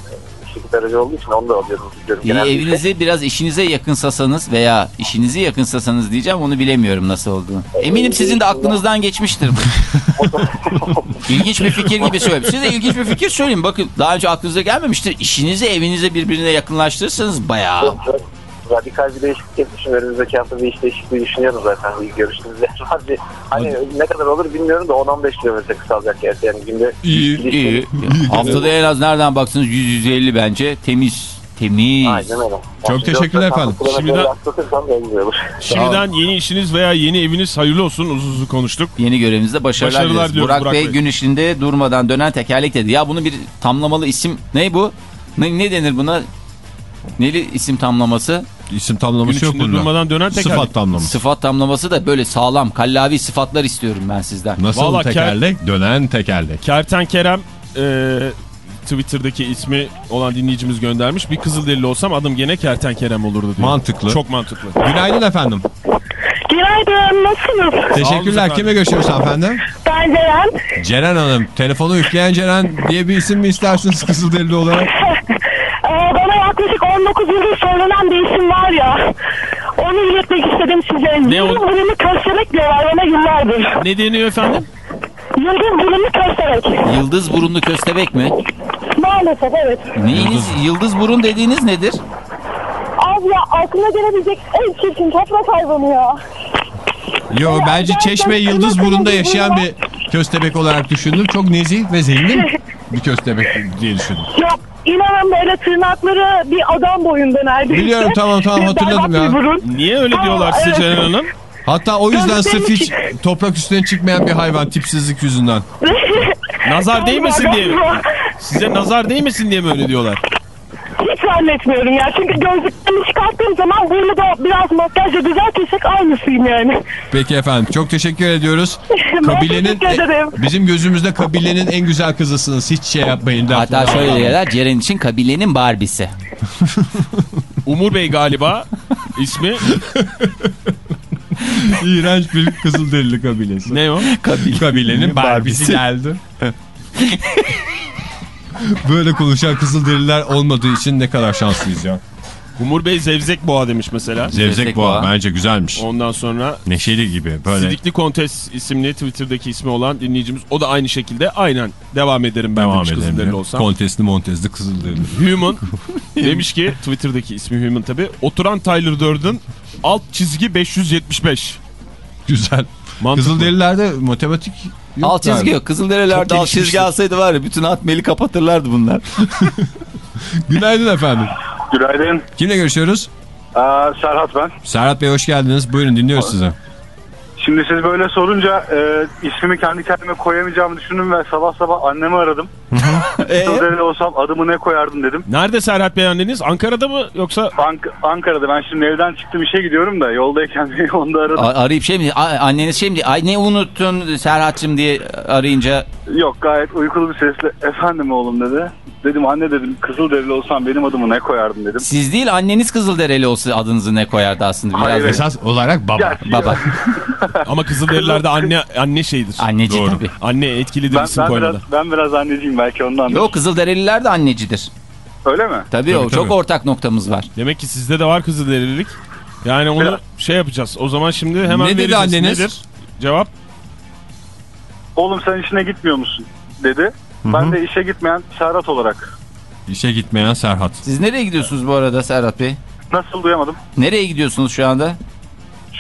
Yakıt aracı olduğu için onu da alıyorum. İyi, genellikle. evinizi biraz işinize yakınsasanız veya işinizi yakınsasanız diyeceğim onu bilemiyorum nasıl olduğunu. Eminim sizin de aklınızdan geçmiştir. İlginç bir fikir gibi söylüyorum. Size ilginç bir fikir söyleyeyim. Bakın daha önce aklınıza gelmemiştir. İşinizi evinize birbirine yakınlaştırırsanız bayağı. Radikal bir değişiklik yapmışım. Önümüzdeki hafta bir iş değişikliği düşünüyorum zaten. Bir görüştüğümüz yer var. Bir, hani ne kadar olur bilmiyorum da 10-15 kilometre kısalacak gerçi. Yani günde İyi. İyi. Haftada en az nereden baksanız 100-150 bence temiz. Temiz. Aynen öyle. Çok teşekkürler efendim. Şimdiden... Şimdiden- yeni işiniz veya yeni eviniz hayırlı olsun. Uzun uzun konuştuk. Yeni görevinizde başarılar, Başarılar diliyoruz Burak, Burak Bey, Bey. gün içinde durmadan dönen tekerlek dedi. Ya bunu bir tamlamalı isim ne bu? Ne, ne denir buna? Neli isim tamlaması? İsim tamlaması yok bunda. durmadan dönen tekerlek. Sıfat tamlaması. Sıfat tamlaması da böyle sağlam, kallavi sıfatlar istiyorum ben sizden. Nasıl Vallahi tekerlek? Dönen tekerlek. Kerten Kerem e, Twitter'daki ismi olan dinleyicimiz göndermiş. Bir Kızılderili olsam adım gene Kerten Kerem olurdu diyor. Mantıklı. Çok mantıklı. Günaydın efendim. Günaydın, nasılsınız? Teşekkürler. Kime görüşüyoruz efendim? Ben Ceren. Ceren Hanım. Telefonu yükleyen Ceren diye bir isim mi istersiniz Kızılderili olarak? Ee, bana yaklaşık 19 yıldır söylenen bir isim var ya. Onu iletmek istedim size. Ne o? Yıldız Bulimi Köstebek diyorlar bana yıllardır. Ne deniyor efendim? Yıldız Bulimi Köstebek. Yıldız burunlu köstebek mi? Maalesef evet. Neyiniz? Yıldız burun dediğiniz nedir? Abi ya aklına gelebilecek en çirkin toprak hayvanı ya. Yo bence Çeşme Yıldızburnu'nda yaşayan bir köstebek olarak düşündüm. Çok nezih ve zengin bir köstebek diye düşündüm. Yok inanın böyle tırnakları bir adam boyunda neredeyse. Biliyorum, tamam, tamam, hatırladım ya. Niye öyle diyorlar size evet. Ceren Hanım? Hatta o yüzden sırf hiç toprak üstüne çıkmayan bir hayvan tipsizlik yüzünden. Nazar değmesin diye. Size nazar değmesin diye mi öyle diyorlar? Zannetmiyorum ya. Çünkü gözlüklerimi çıkarttığım zaman burnu da biraz makyajla düzeltirsek aynısıyım yani. Peki efendim çok teşekkür ediyoruz. Kabilenin teşekkür ederim. bizim gözümüzde kabilenin en güzel kızısınız. Hiç şey yapmayın. Hatta şöyle diyorlar Ceren için kabilenin Barbie'si. Umur Bey galiba ismi. İğrenç bir Kızılderili kabilesi. Ne o? Kabilenin Barbie'si geldi. Böyle konuşan Kızılderililer olmadığı için ne kadar şanslıyız ya. Umur Bey Zevzek Boğa demiş mesela. Zevzek Zevzek boğa boğa. bence güzelmiş. Ondan sonra Neşeli gibi böyle Sidikli Kontes isimli Twitter'daki ismi olan dinleyicimiz o da aynı şekilde aynen devam ederim ben devam demiş Kızılderili olsam. Kontesli montesli Kızılderili. Human demiş ki Twitter'daki ismi Human tabi. Oturan Tyler Durden alt çizgi 575. Güzel. Mantıklı. Kızılderililerde matematik yok Alt çizgi yok. Kızılderililerde alt çizgi alsaydı var ya bütün atmeli kapatırlardı bunlar. Günaydın efendim. Günaydın. Kimle görüşüyoruz? Aa, Serhat ben. Serhat Bey hoş geldiniz. Buyurun dinliyoruz sizi. Şimdi siz böyle sorunca e, ismimi kendi kendime koyamayacağımı düşündüm ve sabah sabah annemi aradım. Ee? Kızılderili olsam adımı ne koyardın dedim. Nerede Serhat Bey anneniz? Ankara'da mı yoksa Ank- Ankara'da ben şimdi evden çıktım işe gidiyorum da yoldayken onu da aradım. A- arayıp şey mi? A- anneniz şey mi? Ay ne unuttun Serhat'cığım diye arayınca Yok gayet uykulu bir sesle efendim oğlum dedi. Dedim anne dedim Kızılderili olsam benim adımı ne koyardın dedim. siz değil anneniz Kızılderili olsa adınızı ne koyardı aslında? Biraz Hayır, Esas olarak baba. Gerçi Baba. ama Kızılderililerde anne anne şeydir. Anneci Doğru. tabii. Anne etkilidir ben, isim ben, biraz, ben biraz anneciyim belki ondan. Yok Kızılderililer de annecidir. Öyle mi? Tabii, o Tabii, çok tabii. ortak noktamız var. Demek ki sizde de var Kızılderililik. Yani onu Biraz. şey yapacağız. O zaman şimdi hemen Ne dedi vereceğiz. anneniz? Nedir? Cevap Oğlum sen işine gitmiyor musun dedi. Ben de işe gitmeyen Serhat olarak. İşe gitmeyen Serhat. Siz nereye gidiyorsunuz bu arada Serhat Bey? Nasıl duyamadım? Nereye gidiyorsunuz şu anda?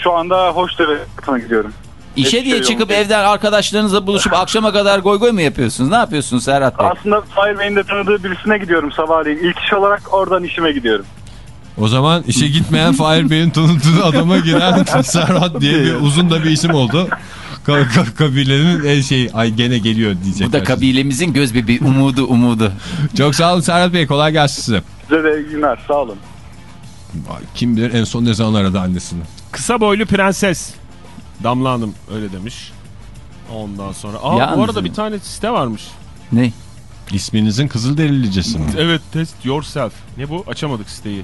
Şu anda Hoştepe'ye gidiyorum. İşe diye çıkıp evden arkadaşlarınızla buluşup akşama kadar goy goy mu yapıyorsunuz? Ne yapıyorsunuz Serhat Bey? Aslında Fahir Bey'in de tanıdığı birisine gidiyorum sabahleyin. İlk iş olarak oradan işime gidiyorum. O zaman işe gitmeyen Fahir Bey'in tanıdığı adama giren Serhat diye bir uzun da bir isim oldu. Ka- ka- kabilenin en şey ay gene geliyor diyecekler. Bu da kabilemizin göz bebeği umudu umudu. Çok sağ olun Serhat Bey kolay gelsin size. Size de iyi günler sağ olun. Kim bilir en son ne zaman aradı annesini. Kısa boylu prenses. Damla Hanım öyle demiş. Ondan sonra. Aa Yalnız bu arada bir tane site varmış. Ne? İsminizin Kızılderililicesi mi? Evet test yourself. Ne bu? Açamadık siteyi.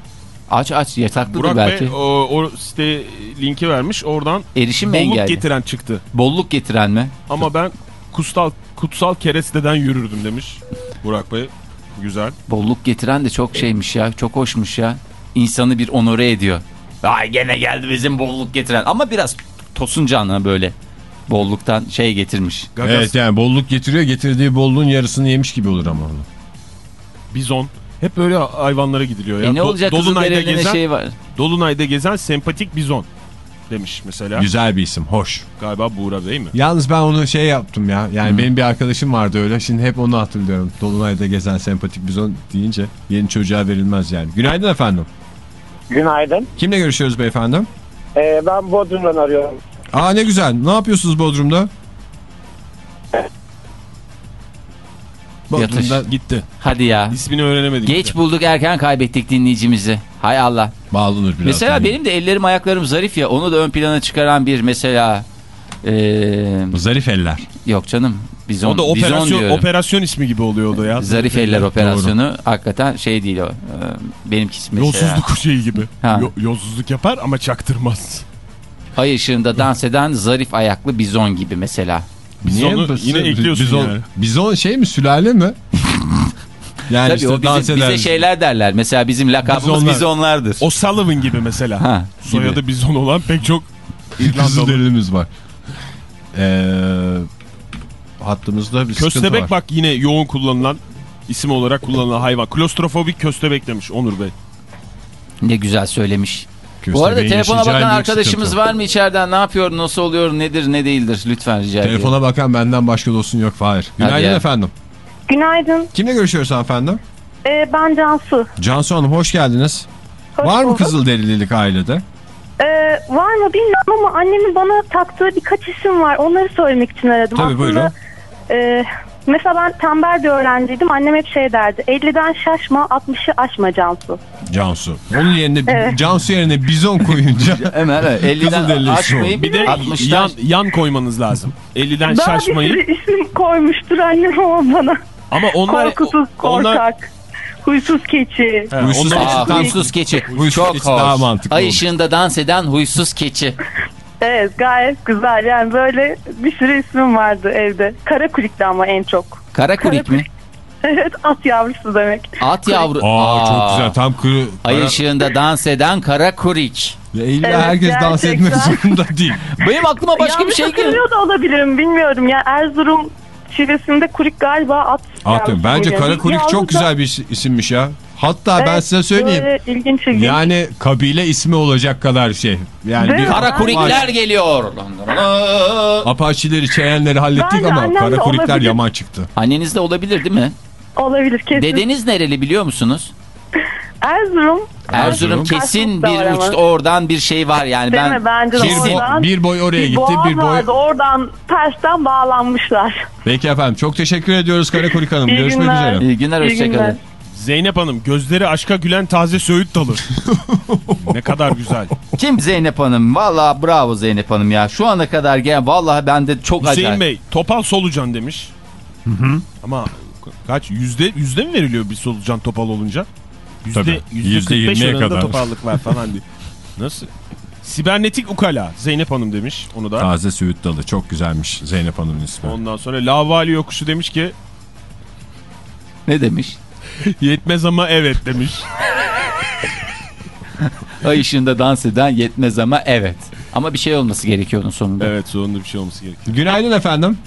Aç aç yataklıdır Burak belki. Bey o, o site linki vermiş. Oradan Erişim bolluk engelli? getiren çıktı. Bolluk getiren mi? Ama ben kutsal kutsal keresteden yürürdüm demiş Burak Bey. Güzel. Bolluk getiren de çok şeymiş ya. Çok hoşmuş ya. İnsanı bir onore ediyor. Ay gene geldi bizim bolluk getiren. Ama biraz tosuncanlı böyle. Bolluktan şey getirmiş. Gagas, Evet yani bolluk getiriyor getirdiği bolluğun yarısını yemiş gibi olur ama onu. bizon. Hep böyle hayvanlara gidiliyor ya. E ne Do- olacak Dolunay'da Kızılderili'nin gezen, şey var. Dolunay'da gezen sempatik bizon demiş mesela. Güzel bir isim hoş. Galiba Buğra Bey mi? Yalnız ben onu şey yaptım ya. Yani benim bir arkadaşım vardı öyle. Şimdi hep onu hatırlıyorum. Dolunay'da gezen sempatik bizon deyince yeni çocuğa verilmez yani. Günaydın efendim. Günaydın. Kimle görüşüyoruz beyefendi? Ee, ben Bodrum'dan arıyorum. Aa ne güzel. Ne yapıyorsunuz Bodrum'da? Yatış. Bodrum'da Gitti. Hadi ya. İsmini öğrenemedik. Geç bulduk erken kaybettik dinleyicimizi. Hay Allah. bağlanır biraz. Mesela benim de ellerim ayaklarım zarif ya. Onu da ön plana çıkaran bir mesela... Eee Zarif eller. yok canım. Bizon, O da operasyon, operasyon ismi gibi oluyor o da ya. Zarif eller operasyonu hakikaten şey değil o. Ee, Benimkisi mesela. Yolsuzluk şeyi gibi. Ha. Yo- yolsuzluk yapar ama çaktırmaz. Ay ışığında dans eden zarif ayaklı bizon gibi mesela. Bizonu bu- yine ekliyorsun bizon, yani. Bizon şey mi sülale mi? yani Tabii işte o dans eder. bize şeyler derler. Mesela bizim lakabımız Bizonlar. bizonlardır. O Sullivan gibi mesela. Ha, Soyadı bizon olan pek çok İrlandalı. Var. Ee, hattımızda bir sıkıntı Köstebek var. bak yine yoğun kullanılan isim olarak kullanılan hayvan. Klostrofobik köstebek demiş Onur Bey. Ne güzel söylemiş. Bu Köstebeğin arada telefona bakan arkadaşımız sıkıntı. var mı içeriden? Ne yapıyor, nasıl oluyor, nedir, ne değildir? Lütfen rica ediyorum. Telefona bakan benden başka dostun yok Fahir. Günaydın ya. efendim. Günaydın. Kimle görüşüyoruz hanımefendi? Ee, ben Cansu. Cansu Hanım hoş geldiniz. Hoş var mı bulduk. Kızılderililik ailede? Ee, var mı bilmiyorum ama annemin bana taktığı birkaç isim var. Onları söylemek için aradım. Tabii, buyurun. e, mesela ben tembel bir öğrenciydim. Annem hep şey derdi. 50'den şaşma 60'ı aşma Cansu. Cansu. Onun yerine Evet. Cansu yerine bizon koyunca Hemen evet, 50'den Kızılderili aşmayıp Bir de 60'dan yan, yan koymanız lazım. 50'den Daha bir şaşmayın. sürü isim koymuştur annem ama bana. Ama onlar... Korkusuz, onlar korkak, huysuz keçi. He, Huysuz keçi. Aa, huysuz keçi. Huysuz Çok keçi hoş. daha mantıklı Ay ışığında dans eden huysuz keçi. Evet gayet güzel. Yani böyle bir sürü ismim vardı evde. Kara kulikli ama en çok. Kara kurik mi? Evet at yavrusu demek. At yavru. Aa, çok güzel tam kırı. Ay kara- ışığında dans eden kara kurik. Ya illa Evet, herkes dans gerçekten. etmek zorunda değil. Benim aklıma başka bir Yanlış şey geliyor. da olabilirim bilmiyorum ya Erzurum şivesinde kurik galiba at. Yavrusu Bence oluyor. kara kurik çok güzel bir is- isimmiş ya. Hatta ben Evet, size söyleyeyim. İlginç ilginç. Yani kabile ismi olacak kadar şey. Yani Değil bir? Kara kurikler geliyor. Apaçileri, Çeyenleri hallettik Bence ama kara kurikler olabilir. yaman çıktı. Anneniz de olabilir değil mi? Olabilir kesin. Dedeniz nereli biliyor musunuz? Erzurum. Erzurum kesin bir uçta oradan bir şey var yani Değil ben mi? Bence de Bir, oradan. bo- bir boy oraya Bir gitti, bir boy. vardı oradan tersten bağlanmışlar. Peki efendim çok teşekkür ediyoruz Kara Kurik Hanım. İyi Görüşmek günler. üzere. İyi günler İyi hoşçakalın. günler. Zeynep Hanım gözleri aşka gülen taze söğüt dalı. ne kadar güzel. Kim Zeynep Hanım? Valla bravo Zeynep Hanım ya. Şu ana kadar gel valla ben de çok Hüseyin acayip. Bey topal solucan demiş. Ama kaç yüzde yüzde mi veriliyor bir solucan topal olunca? Yüzde, yüzde yüzde 45 yirmiye oranında kadar. topallık var falan diye. Nasıl? Sibernetik ukala Zeynep Hanım demiş onu da. Taze Söğüt Dalı çok güzelmiş Zeynep Hanım'ın ismi. Ondan sonra Lavali yokuşu demiş ki Ne demiş? yetmez ama evet demiş. Ay ışığında dans eden yetmez ama evet. Ama bir şey olması gerekiyor onun sonunda. Evet sonunda bir şey olması gerekiyor. Günaydın efendim.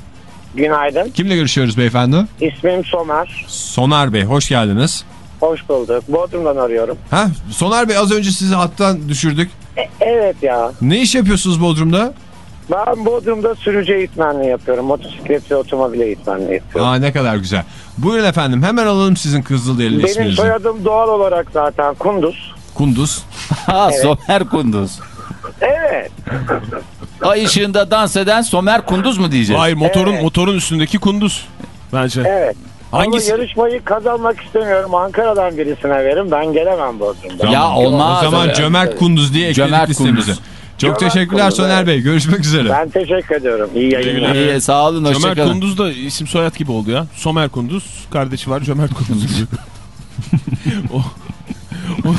Günaydın. Kimle görüşüyoruz beyefendi? İsmim Somer. Sonar Bey hoş geldiniz. Hoş bulduk. Bodrum'dan arıyorum. Ha, Sonar Bey az önce sizi hattan düşürdük. E, evet ya. Ne iş yapıyorsunuz Bodrum'da? Ben Bodrum'da sürücü eğitmenliği yapıyorum. Motosiklet ve otomobil eğitmenliği yapıyorum. Aa ne kadar güzel. Buyurun efendim hemen alalım sizin Kızılderili Benim isminizi. soyadım doğal olarak zaten Kunduz. Kunduz. Ha Somer Kunduz. Evet. Ay ışığında dans eden Somer Kunduz mu diyeceğiz? Hayır motorun Evet. motorun üstündeki kunduz. Bence. Evet. Hangisi? Ama yarışmayı kazanmak istemiyorum. Ankara'dan birisine verin. Ben gelemem Bodrum'da. Ya olmaz. O zaman. Cömert Kunduz diye ekledik Cömert listemize. Çok Cömert teşekkürler Kunduz, Soner evet. Bey. Görüşmek üzere. Ben teşekkür ediyorum. İyi yayınlar. İyi sağ olun Cömert hoşçakalın. Kunduz da isim soyad gibi oldu ya. Somer Kunduz. Kardeşi var Cömert Kunduz gibi. O- o-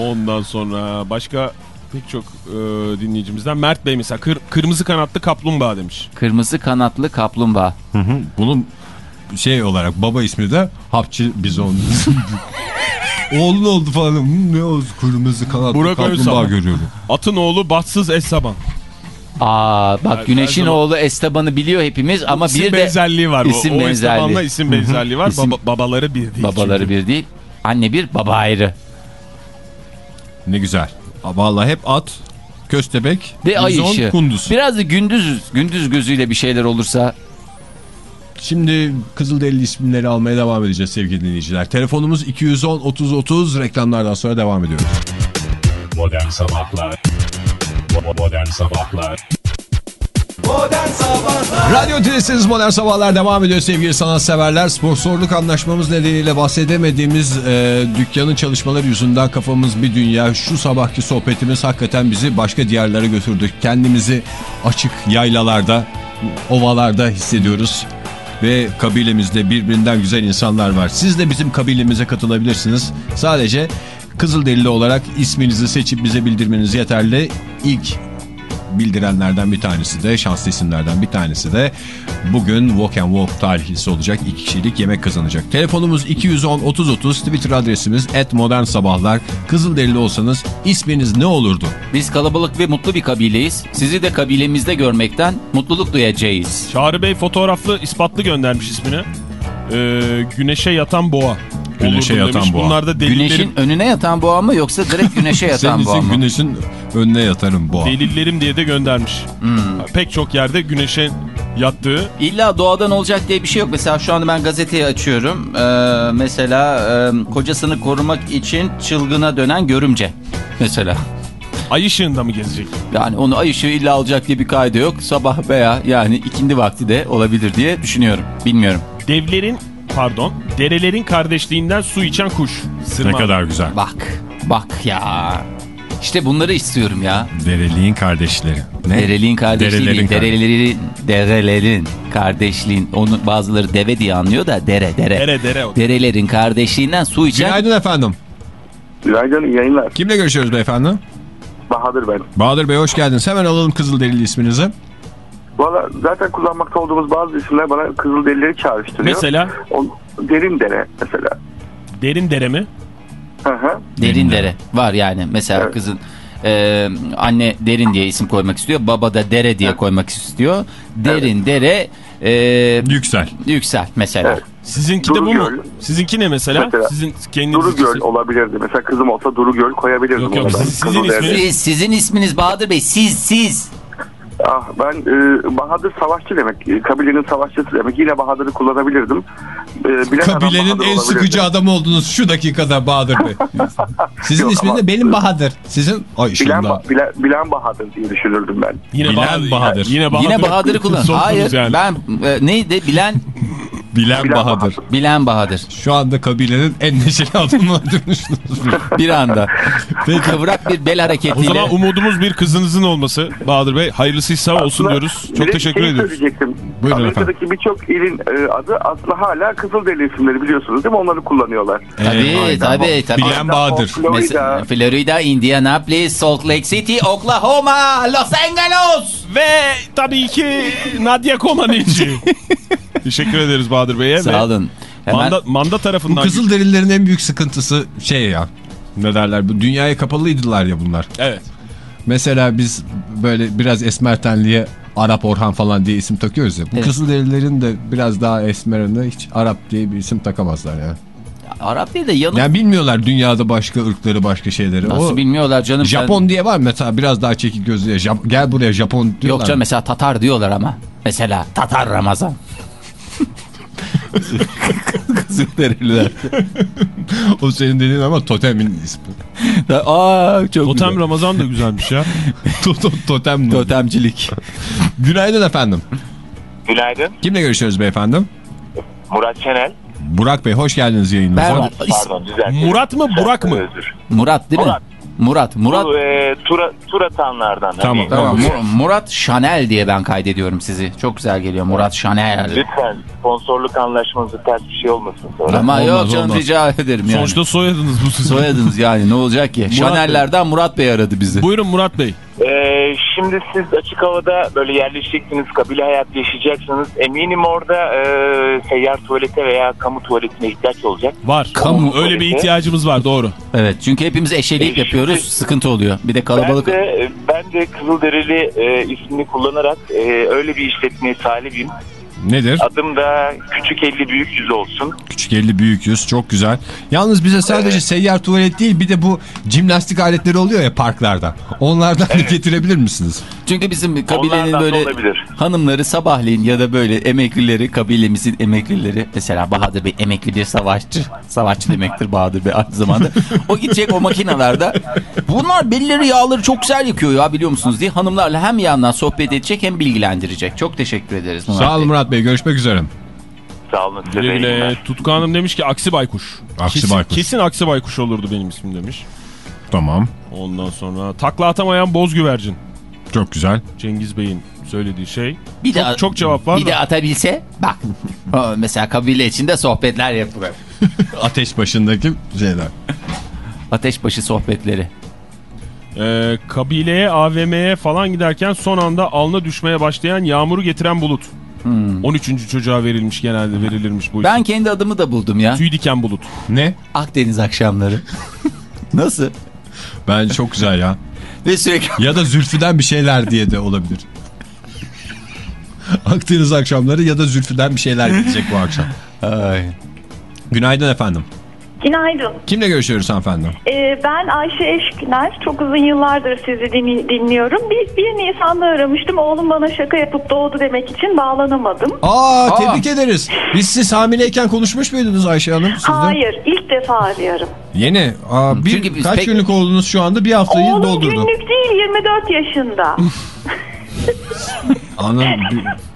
Ondan sonra başka pek çok e, dinleyicimizden Mert Bey mesela kır- kırmızı kanatlı kaplumbağa demiş. Kırmızı kanatlı kaplumbağa. Bunun şey olarak baba ismi de Hapçı Bizon. Oğlun oldu falan. "Hı, Ne oldu? Kırmızı kanatlı Burak kaplumbağa görüyorum. Atın oğlu bahtsız Esteban. Aa bak Her- Güneş'in zaman- oğlu Esteban'ı biliyor hepimiz ama isim bir de benzerliği var. isim o, o benzerliği. Esteban'la isim benzerliği var. İsim- Baba- babaları bir değil. babaları çünkü. bir değil. Anne bir baba ayrı. Ne güzel. Vallahi hep at, köstebek, Ve ay bizon, ışığı. kunduz. Biraz da gündüz gündüz gözüyle bir şeyler olursa Şimdi Kızılderili isimleri almaya devam edeceğiz sevgili dinleyiciler. Telefonumuz 210 30 30 reklamlardan sonra devam ediyoruz. Modern Sabahlar Bo- Modern Sabahlar Radyo Tülesi'niz Modern Sabahlar devam ediyor sevgili sanatseverler. Sponsorluk anlaşmamız nedeniyle bahsedemediğimiz e, dükkanın çalışmaları yüzünden kafamız bir dünya. Şu sabahki sohbetimiz hakikaten bizi başka diyarlara götürdü. Kendimizi açık yaylalarda, ovalarda hissediyoruz. Ve kabilemizde birbirinden güzel insanlar var. Siz de bizim kabilemize katılabilirsiniz. Sadece Kızılderili olarak isminizi seçip bize bildirmeniz yeterli. İlk bildirenlerden bir tanesi de şanslı isimlerden bir tanesi de bugün Walk and Walk tarihlisi olacak. iki kişilik yemek kazanacak. Telefonumuz 210 30 30 Twitter adresimiz et modern sabahlar. Kızılderili olsanız isminiz ne olurdu? biz kalabalık ve mutlu bir kabileyiz. Sizi de kabilemizde görmekten mutluluk duyacağız. Çağrı Bey fotoğraflı ispatlı göndermiş ismini. Ee, güneşe yatan boğa. Güneşe yatan demiş. boğa. Bunlar da delillerim, Güneşin önüne yatan boğa mı yoksa direkt güneşe yatan boğa mı? güneşin önüne yatarım boğa. delillerim diye de göndermiş. Hmm. Pek çok yerde güneşe yattığı İlla doğadan olacak diye bir şey yok. Mesela şu anda ben gazeteyi açıyorum. Ee, mesela e, kocasını korumak için çılgına dönen görümce. Mesela. ay ışığında mı gezecek? Yani onu ay ışığı illa alacak diye bir kaydı yok. Sabah veya yani ikindi vakti de olabilir diye düşünüyorum. Bilmiyorum. Devlerin pardon derelerin kardeşliğinden su içen kuş. Ne Sırma. kadar güzel. Bak. Bak ya. İşte bunları istiyorum ya. Dereliğin kardeşleri. Ne? Dereliğin kardeşliği Derelerin değil. Derelerin, derelerin kardeşliğin. Onu bazıları deve diye anlıyor da dere dere. Dere dere. o. Derelerin kardeşliğinden su içen Günaydın efendim. Günaydın iyi yayınlar. Kimle görüşüyoruz beyefendi? Bahadır ben. Bahadır Bey hoş geldiniz. Hemen alalım Kızılderili isminizi. Valla zaten kullanmakta olduğumuz bazı isimler bana Kızılderilileri çağrıştırıyor. Mesela O, derin dere mesela. derin dere mi? Hı hı. Derin dere var yani. Mesela Evet. kızın e, anne derin diye isim koymak istiyor. Baba da dere diye koymak istiyor. Derin dere e, Yüksel. yüksel mesela. Evet. Sizinki de bu mu? Duru Göl. Sizinki ne mesela? Mesela. Sizin kendiniz Duru Göl olabilirdi. Mesela kızım olsa Duru Göl koyabilirdim. Yok, yok, siz- sizin isminiz- Siz, sizin isminiz Bahadır Bey. Siz siz. Ah ben e, Bahadır savaşçı demek. E, kabilenin savaşçısı demek. Yine Bahadır'ı kullanabilirdim. E, bilen Kabilenin Bahadır en sıkıcı adamı oldunuz şu dakikada Bahadır Bey. Sizin Yok, isminiz de benim Bahadır. Sizin ay Bilen. Ba- bilen, bilen Bahadır diye düşünürdüm ben. Yine Bilen Bahadır. Bahadır. Yine Bahadır. Yine Bahadır'ı kullan. Soktunuz Hayır yani. ben e, neydi bilen Bilen, Bilen Bahadır. Bahadır. bilen Bahadır. Şu anda kabilenin en neşeli adamına dönüştünüz. Bir anda. Kıvrak bir bel O hareketiyle. zaman umudumuz bir kızınızın olması Bahadır Bey. Hayırlısıysa olsun Aslında diyoruz. Çok teşekkür şey ediyoruz. Buyurun Amerika'daki birçok ilin e, adı aslında hala Kızılderili isimleri biliyorsunuz değil mi? Onları kullanıyorlar. Tabii Evet. tabii tabii. Bilen Bahadır. Mesela Florida. Florida, Indianapolis, Salt Lake City, Oklahoma, Los Angeles. Ve tabii ki Nadia Comaneci. teşekkür ederiz Bahadır Bey'e. Sağ olun. Hemen Manda, manda Bu tarafından... Kızılderililerin en büyük sıkıntısı şey ya. Ne derler? Bu dünyaya kapalıydılar ya bunlar. Evet. Mesela biz böyle biraz esmer tenliye Arap Orhan falan diye isim takıyoruz ya. Bu Evet. Kızılderililerin de biraz daha esmerine hiç Arap diye bir isim takamazlar ya. Arap değil de yanık. Yani bilmiyorlar dünyada başka ırkları başka şeyleri. Nasıl o bilmiyorlar canım. Japon diye var mı mesela biraz daha çekik gözlü. Jap- gel buraya Japon diyorlar. Yok canım mesela Tatar diyorlar ama. Mesela Tatar Ramazan. Kızılderililer. o senin dediğin ama totemin ismi. Aa çok Totem güzel. Ramazan da güzelmiş ya. Totem, totem mi? Totemcilik. Günaydın efendim. Günaydın. Kimle görüşüyoruz beyefendi? Murat Çenel. Burak Bey hoş geldiniz yayınımıza. Ben, Pardon. Murat mı Burak mı? Özür. Murat değil mi? Murat. Murat. Murat. Bu e, tura, tur atanlardan. Tamam, Hani, Tamam, Mur- Murat Chanel diye ben kaydediyorum sizi. Çok güzel geliyor Murat Chanel. Lütfen sponsorluk anlaşmanızı ters bir şey olmasın sonra. Ama Olmaz, yok canım olmaz. rica ederim yani. Sonuçta soyadınız bu sizin. Soyadınız yani ne olacak ki? Chanel'lerden Murat Bey aradı bizi. Buyurun Murat Bey. E, Ee, şimdi siz açık havada böyle yerleşeceksiniz, kabile hayatı yaşayacaksınız. Eminim orada e, seyyar tuvalete veya kamu tuvaletine ihtiyaç olacak. Var. Kamu. Öyle bir ihtiyacımız var doğru. Evet çünkü hepimiz eşelik E, yapıyoruz. şimdi- Sıkıntı oluyor. Bir de kalabalık. Ben de, ben de Kızılderili e, ismini kullanarak e, öyle bir işletmeye sahibim. Nedir? Adım da Küçük 50 Büyük Yüz olsun. Küçük 50 büyük yüz çok güzel. Yalnız bize sadece seyyar tuvalet değil bir de bu jimnastik aletleri oluyor ya parklarda. Onlardan da getirebilir misiniz? Çünkü bizim kabilenin Onlardan da böyle hanımları sabahleyin ya da böyle emeklileri kabilemizin emeklileri mesela Bahadır Bey emekli bir savaşçı savaşçı demektir Bahadır Bey aynı zamanda o gidecek o makinalarda bunlar belleri yağları çok güzel yakıyor ya biliyor musunuz diye hanımlarla hem yandan sohbet edecek hem bilgilendirecek çok teşekkür ederiz Murat Sağ olun Bey. Murat Bey görüşmek üzere. Sağ olun size de Güle. Tutku Hanım demiş ki Aksi Baykuş. Aksi kesin, Baykuş. Kesin Aksi Baykuş olurdu benim ismim demiş. Tamam Ondan sonra takla atamayan boz güvercin. çok güzel. Cengiz Bey'in söylediği şey. Bir de, Çok, çok cevap var bir de da. atabilse bak mesela kabile içinde sohbetler yapılır. Ateş başındaki şeyler. Ateşbaşı sohbetleri. Ee, kabileye, AVM'ye falan giderken son anda alnına düşmeye başlayan yağmuru getiren bulut. 13. çocuğa verilmiş genelde verilirmiş bu Hmm. Ben isim. kendi adımı da buldum ya. Tüy diken bulut. Ne? Akdeniz akşamları. Nasıl? Bence çok güzel ya. Ve sürekli Ya da Zülfü'den bir şeyler diye de olabilir. Akdeniz akşamları ya da Zülfü'den bir şeyler gidecek bu akşam. Ay. Günaydın efendim. Günaydın. Kimle görüşüyoruz hanımefendi? Ee, ben Ayşe Eşkiner. Çok uzun yıllardır sizi din- dinliyorum. Bir, bir Nisan'da aramıştım. Oğlum bana şaka yapıp doğdu demek için bağlanamadım. Aa, tebrik ederiz. Biz siz hamileyken konuşmuş muydunuz Ayşe Hanım? Sizden? Hayır, ilk defa arıyorum. Yeni. Aa, bir, Çünkü biz kaç pek- günlük oldunuz şu anda? Bir haftayı Oğlum doldurdu. günlük değil, 24 yaşında. Anladım.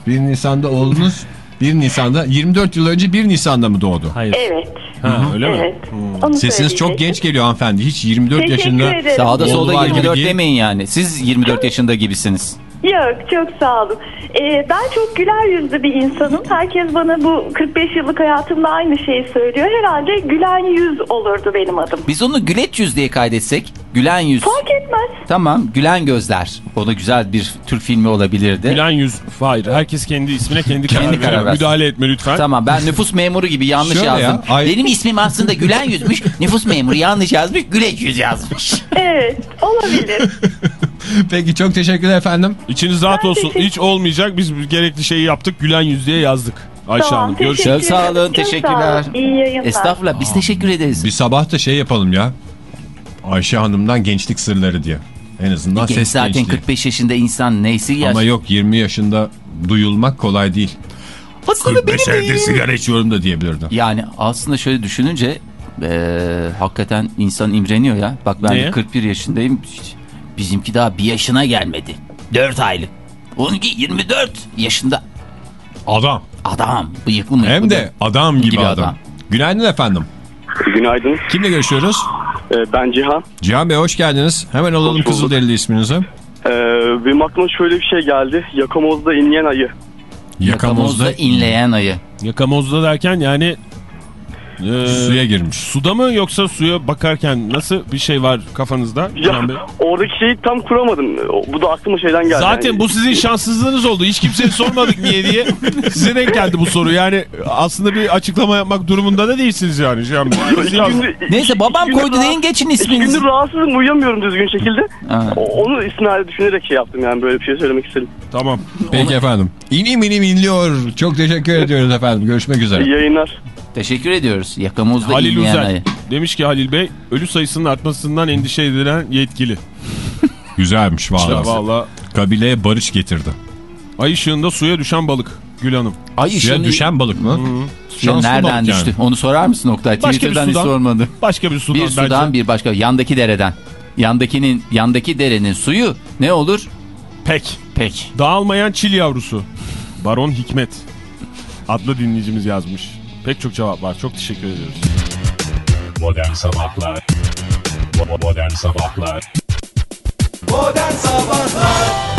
Bir, bir Nisan'da oğlunuz 1 Nisan'da 24 yıl önce 1 Nisan'da mı doğdu? Hayır. evet, Ha, öyle mi? evet. Onu Sesiniz çok genç geliyor hanımefendi. Hiç 24 Teşekkür yaşında ederim. Sağda solda var gibi 24 değil. demeyin yani. Siz 24 yaşında gibisiniz. Yok çok sağ olun. Ee, ben çok güler yüzlü bir insanım. Herkes bana bu 45 yıllık hayatımda aynı şeyi söylüyor. Herhalde gülen yüz olurdu benim adım. Biz onu güleç yüz diye kaydetsek. Gülen yüz. Fark etmez. Tamam gülen gözler. O da güzel bir Türk filmi olabilirdi. Gülen yüz. Hayır. Herkes kendi ismine kendi, Kendi karar karar veriyor. Müdahale etme lütfen. Tamam ben nüfus memuru gibi yanlış Şöyle ya, yazdım. ay- Benim ismim aslında gülen yüzmüş. nüfus memuru yanlış yazmış. Güleç yüz yazmış. Evet olabilir. Peki çok teşekkürler efendim. İçiniz rahat Ben olsun. Hiç olmayacak. Biz gerekli şeyi yaptık. Gülen yüz diye yazdık. Ayşe Tamam, Hanım. Görüşürüz. sağ olun, teşekkürler. sağ olun. İyi yayınlar. Estağfurullah biz teşekkür ederiz. Bir sabah da şey yapalım ya. Ayşe Hanım'dan gençlik sırları diye. En azından Genç ses zaten gençliği. 45 yaşında insan neyse yaş. Ama yok 20 yaşında duyulmak kolay değil. Aslında 45 senedir sigara içiyorum da diyebilirdi. Yani aslında şöyle düşününce eee, hakikaten insan imreniyor ya. Bak ben Neye? 41 yaşındayım. Bizimki daha bir yaşına gelmedi. 4 aylık. Onunki 24 yaşında. Adam. Adam. Bıyıklı mı? Hem de adam gibi, Gibi adam. adam. Günaydın efendim. Günaydın. Kimle görüşüyoruz? Ee, ben Cihan. Cihan Bey hoş geldiniz. Hemen alalım. Kızılderili isminizi. Ee, benim aklıma şöyle bir şey geldi. Yakamoz'da inleyen ayı. Yakamozda inleyen ayı. Yakamozda derken yani e, Suya girmiş. suda mı yoksa suya bakarken nasıl bir şey var kafanızda? Ya oradaki şeyi tam kuramadım. Bu da aklıma şeyden geldi. Zaten Yani- bu sizin şanssızlığınız oldu. Hiç kimseye sormadık niye diye. Size denk geldi bu soru. Yani aslında bir açıklama yapmak durumunda da değilsiniz yani Cihan Bey. Biz İki yazdık. gündür- Neyse babam iki koydu deyin geçin İki isminizi. gündür rahatsızım uyuyamıyorum düzgün şekilde. Ha. Onu istinade düşünerek şey yaptım yani böyle bir şey söylemek istedim. Tamam. Peki efendim. İnim inim inliyor. Çok teşekkür ediyoruz efendim. Görüşmek üzere. İyi yayınlar. Teşekkür ediyoruz. Yakamozda Halil inleyen Uzel. ayı. Demiş ki Halil Bey ölü sayısının artmasından endişe edilen yetkili. Güzelmiş İşte vallahi. valla Kabileye barış getirdi. ay ışığında suya düşen balık Gül Hanım. Ay Suya ışığını- düşen balık mı? Suya Şanslı nereden yani. düştü? Onu sorar mısın Oktay? Başka bir Twitter'dan hiç sudan. sormadım. Başka bir sudan Bir bence. sudan bir başka. Yandaki dereden. Yandakinin yandaki derenin suyu ne olur? Pek. Pek. Dağılmayan çil yavrusu. Baron Hikmet adlı dinleyicimiz yazmış. Pek çok cevap var. Çok teşekkür ediyoruz. Modern Sabahlar Bo- Modern Sabahlar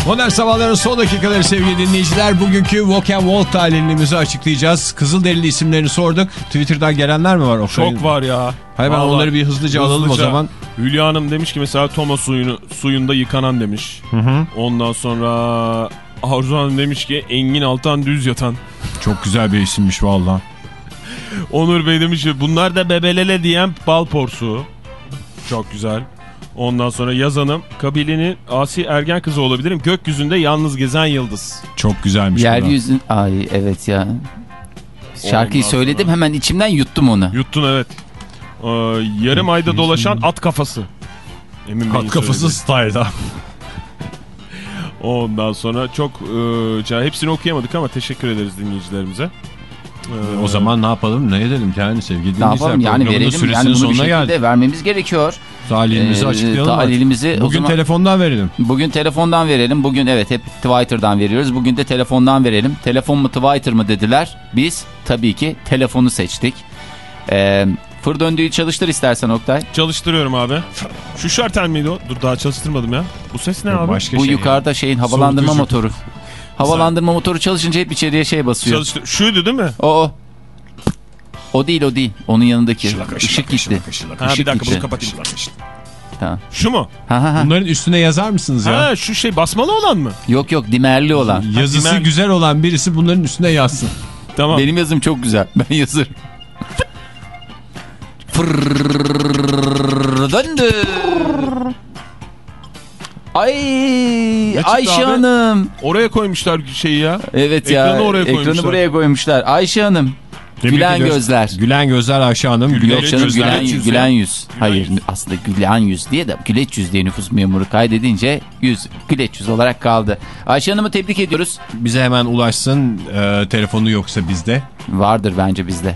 Modern Sabahların son dakikaları sevgili dinleyiciler. Bugünkü Walk and Walk talihimizi açıklayacağız. Kızılderili isimlerini sorduk. Twitter'dan gelenler mi var? Oktay'ın? Çok var ya. Hemen Vallahi onları bir hızlıca alalım o zaman. Hülya Hanım demiş ki mesela Toma suyunu, suyunda yıkanan demiş. Ondan sonra Arzu Hanım demiş ki Engin Altan düz yatan. Çok güzel bir isimmiş valla. Onur Bey demiş ki bunlar da bebelele diyen bal porsuğu. Çok güzel. Ondan sonra yazanım kabilenin asi ergen kızı olabilirim. Gökyüzünde yalnız gezen yıldız. Çok güzelmiş. Yeryüzün... Ay evet ya. Şarkıyı Ondan söyledim hemen içimden yuttum onu. Yuttun evet. Ee, yarım ayda dolaşan at kafası. Emin Kat kafası style'da. Ondan sonra çok e, hepsini okuyamadık ama teşekkür ederiz dinleyicilerimize. Ee, O zaman ne yapalım ne edelim yani sevgili Ne yapalım yani verelim yani bunu bir sonuna şekilde geldik. vermemiz gerekiyor. Talihimizi Ee, açıklayalım. talihimizi Bugün zaman- telefondan verelim. Bugün telefondan verelim. Bugün evet hep Twitter'dan veriyoruz. Bugün de telefondan verelim. Telefon mu Twitter mı dediler. Biz tabii ki telefonu seçtik. Ee, fır döndüğü çalıştır istersen Oktay. Çalıştırıyorum abi. Şu şartel miydi o? Dur daha çalıştırmadım ya. Bu ses ne abi? Başka Bu şey. yukarıda şeyin havalandırma Soğutucu. motoru. Havalandırma motoru çalışınca hep içeriye şey basıyor. Çalıştır. Şuydu değil mi? O o. O değil o değil. Onun yanındaki. Şılaka, Işık şılaka, gitti. şılaka, şılaka. Ha, bir Işık dakika gitti. bunu kapatayım. Tamam. Şu mu? Ha, ha, ha. Bunların üstüne yazar mısınız ya? Ha şu şey basmalı olan mı? Yok yok dimerli olan. Yazısı Dimer- güzel olan birisi bunların üstüne yazsın. Tamam. Benim yazım çok güzel. Ben yazarım. Fırr döndü. Ay Ayşe abi? Hanım. Oraya koymuşlar şeyi ya. Evet ya. Ekranı oraya ekranı koymuşlar. buraya koymuşlar. Ayşe Hanım. Tebrik Gülen ediyoruz. gözler. Gülen gözler Ayşe Hanım. Gül- Yok Güleç canım yüz, gülen, güleç yüz gülen ya. yüz. Hayır aslında gülen yüz diye de güleç yüz diye nüfus memuru kaydedince yüz güleç yüz olarak kaldı. Ayşe Hanım'ı tebrik ediyoruz. Bize hemen ulaşsın. Ee, telefonu yoksa bizde. Vardır bence bizde.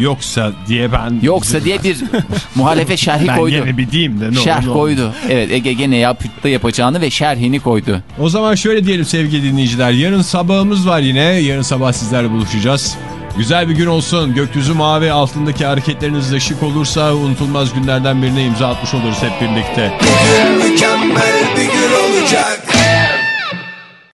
Yoksa diye ben... Yoksa diye bir muhalefet şerhi ben koydu. gene bir diyeyim de ne olur, Şerh olur. koydu. Evet Ege gene yapıtta yapacağını ve şerhini koydu. O zaman şöyle diyelim sevgili dinleyiciler. Yarın sabahımız var yine. Yarın sabah sizlerle buluşacağız. Güzel bir gün olsun. Gökyüzü mavi altındaki hareketleriniz de şık olursa unutulmaz günlerden birine imza atmış oluruz hep birlikte. Mükemmel bir gün olacak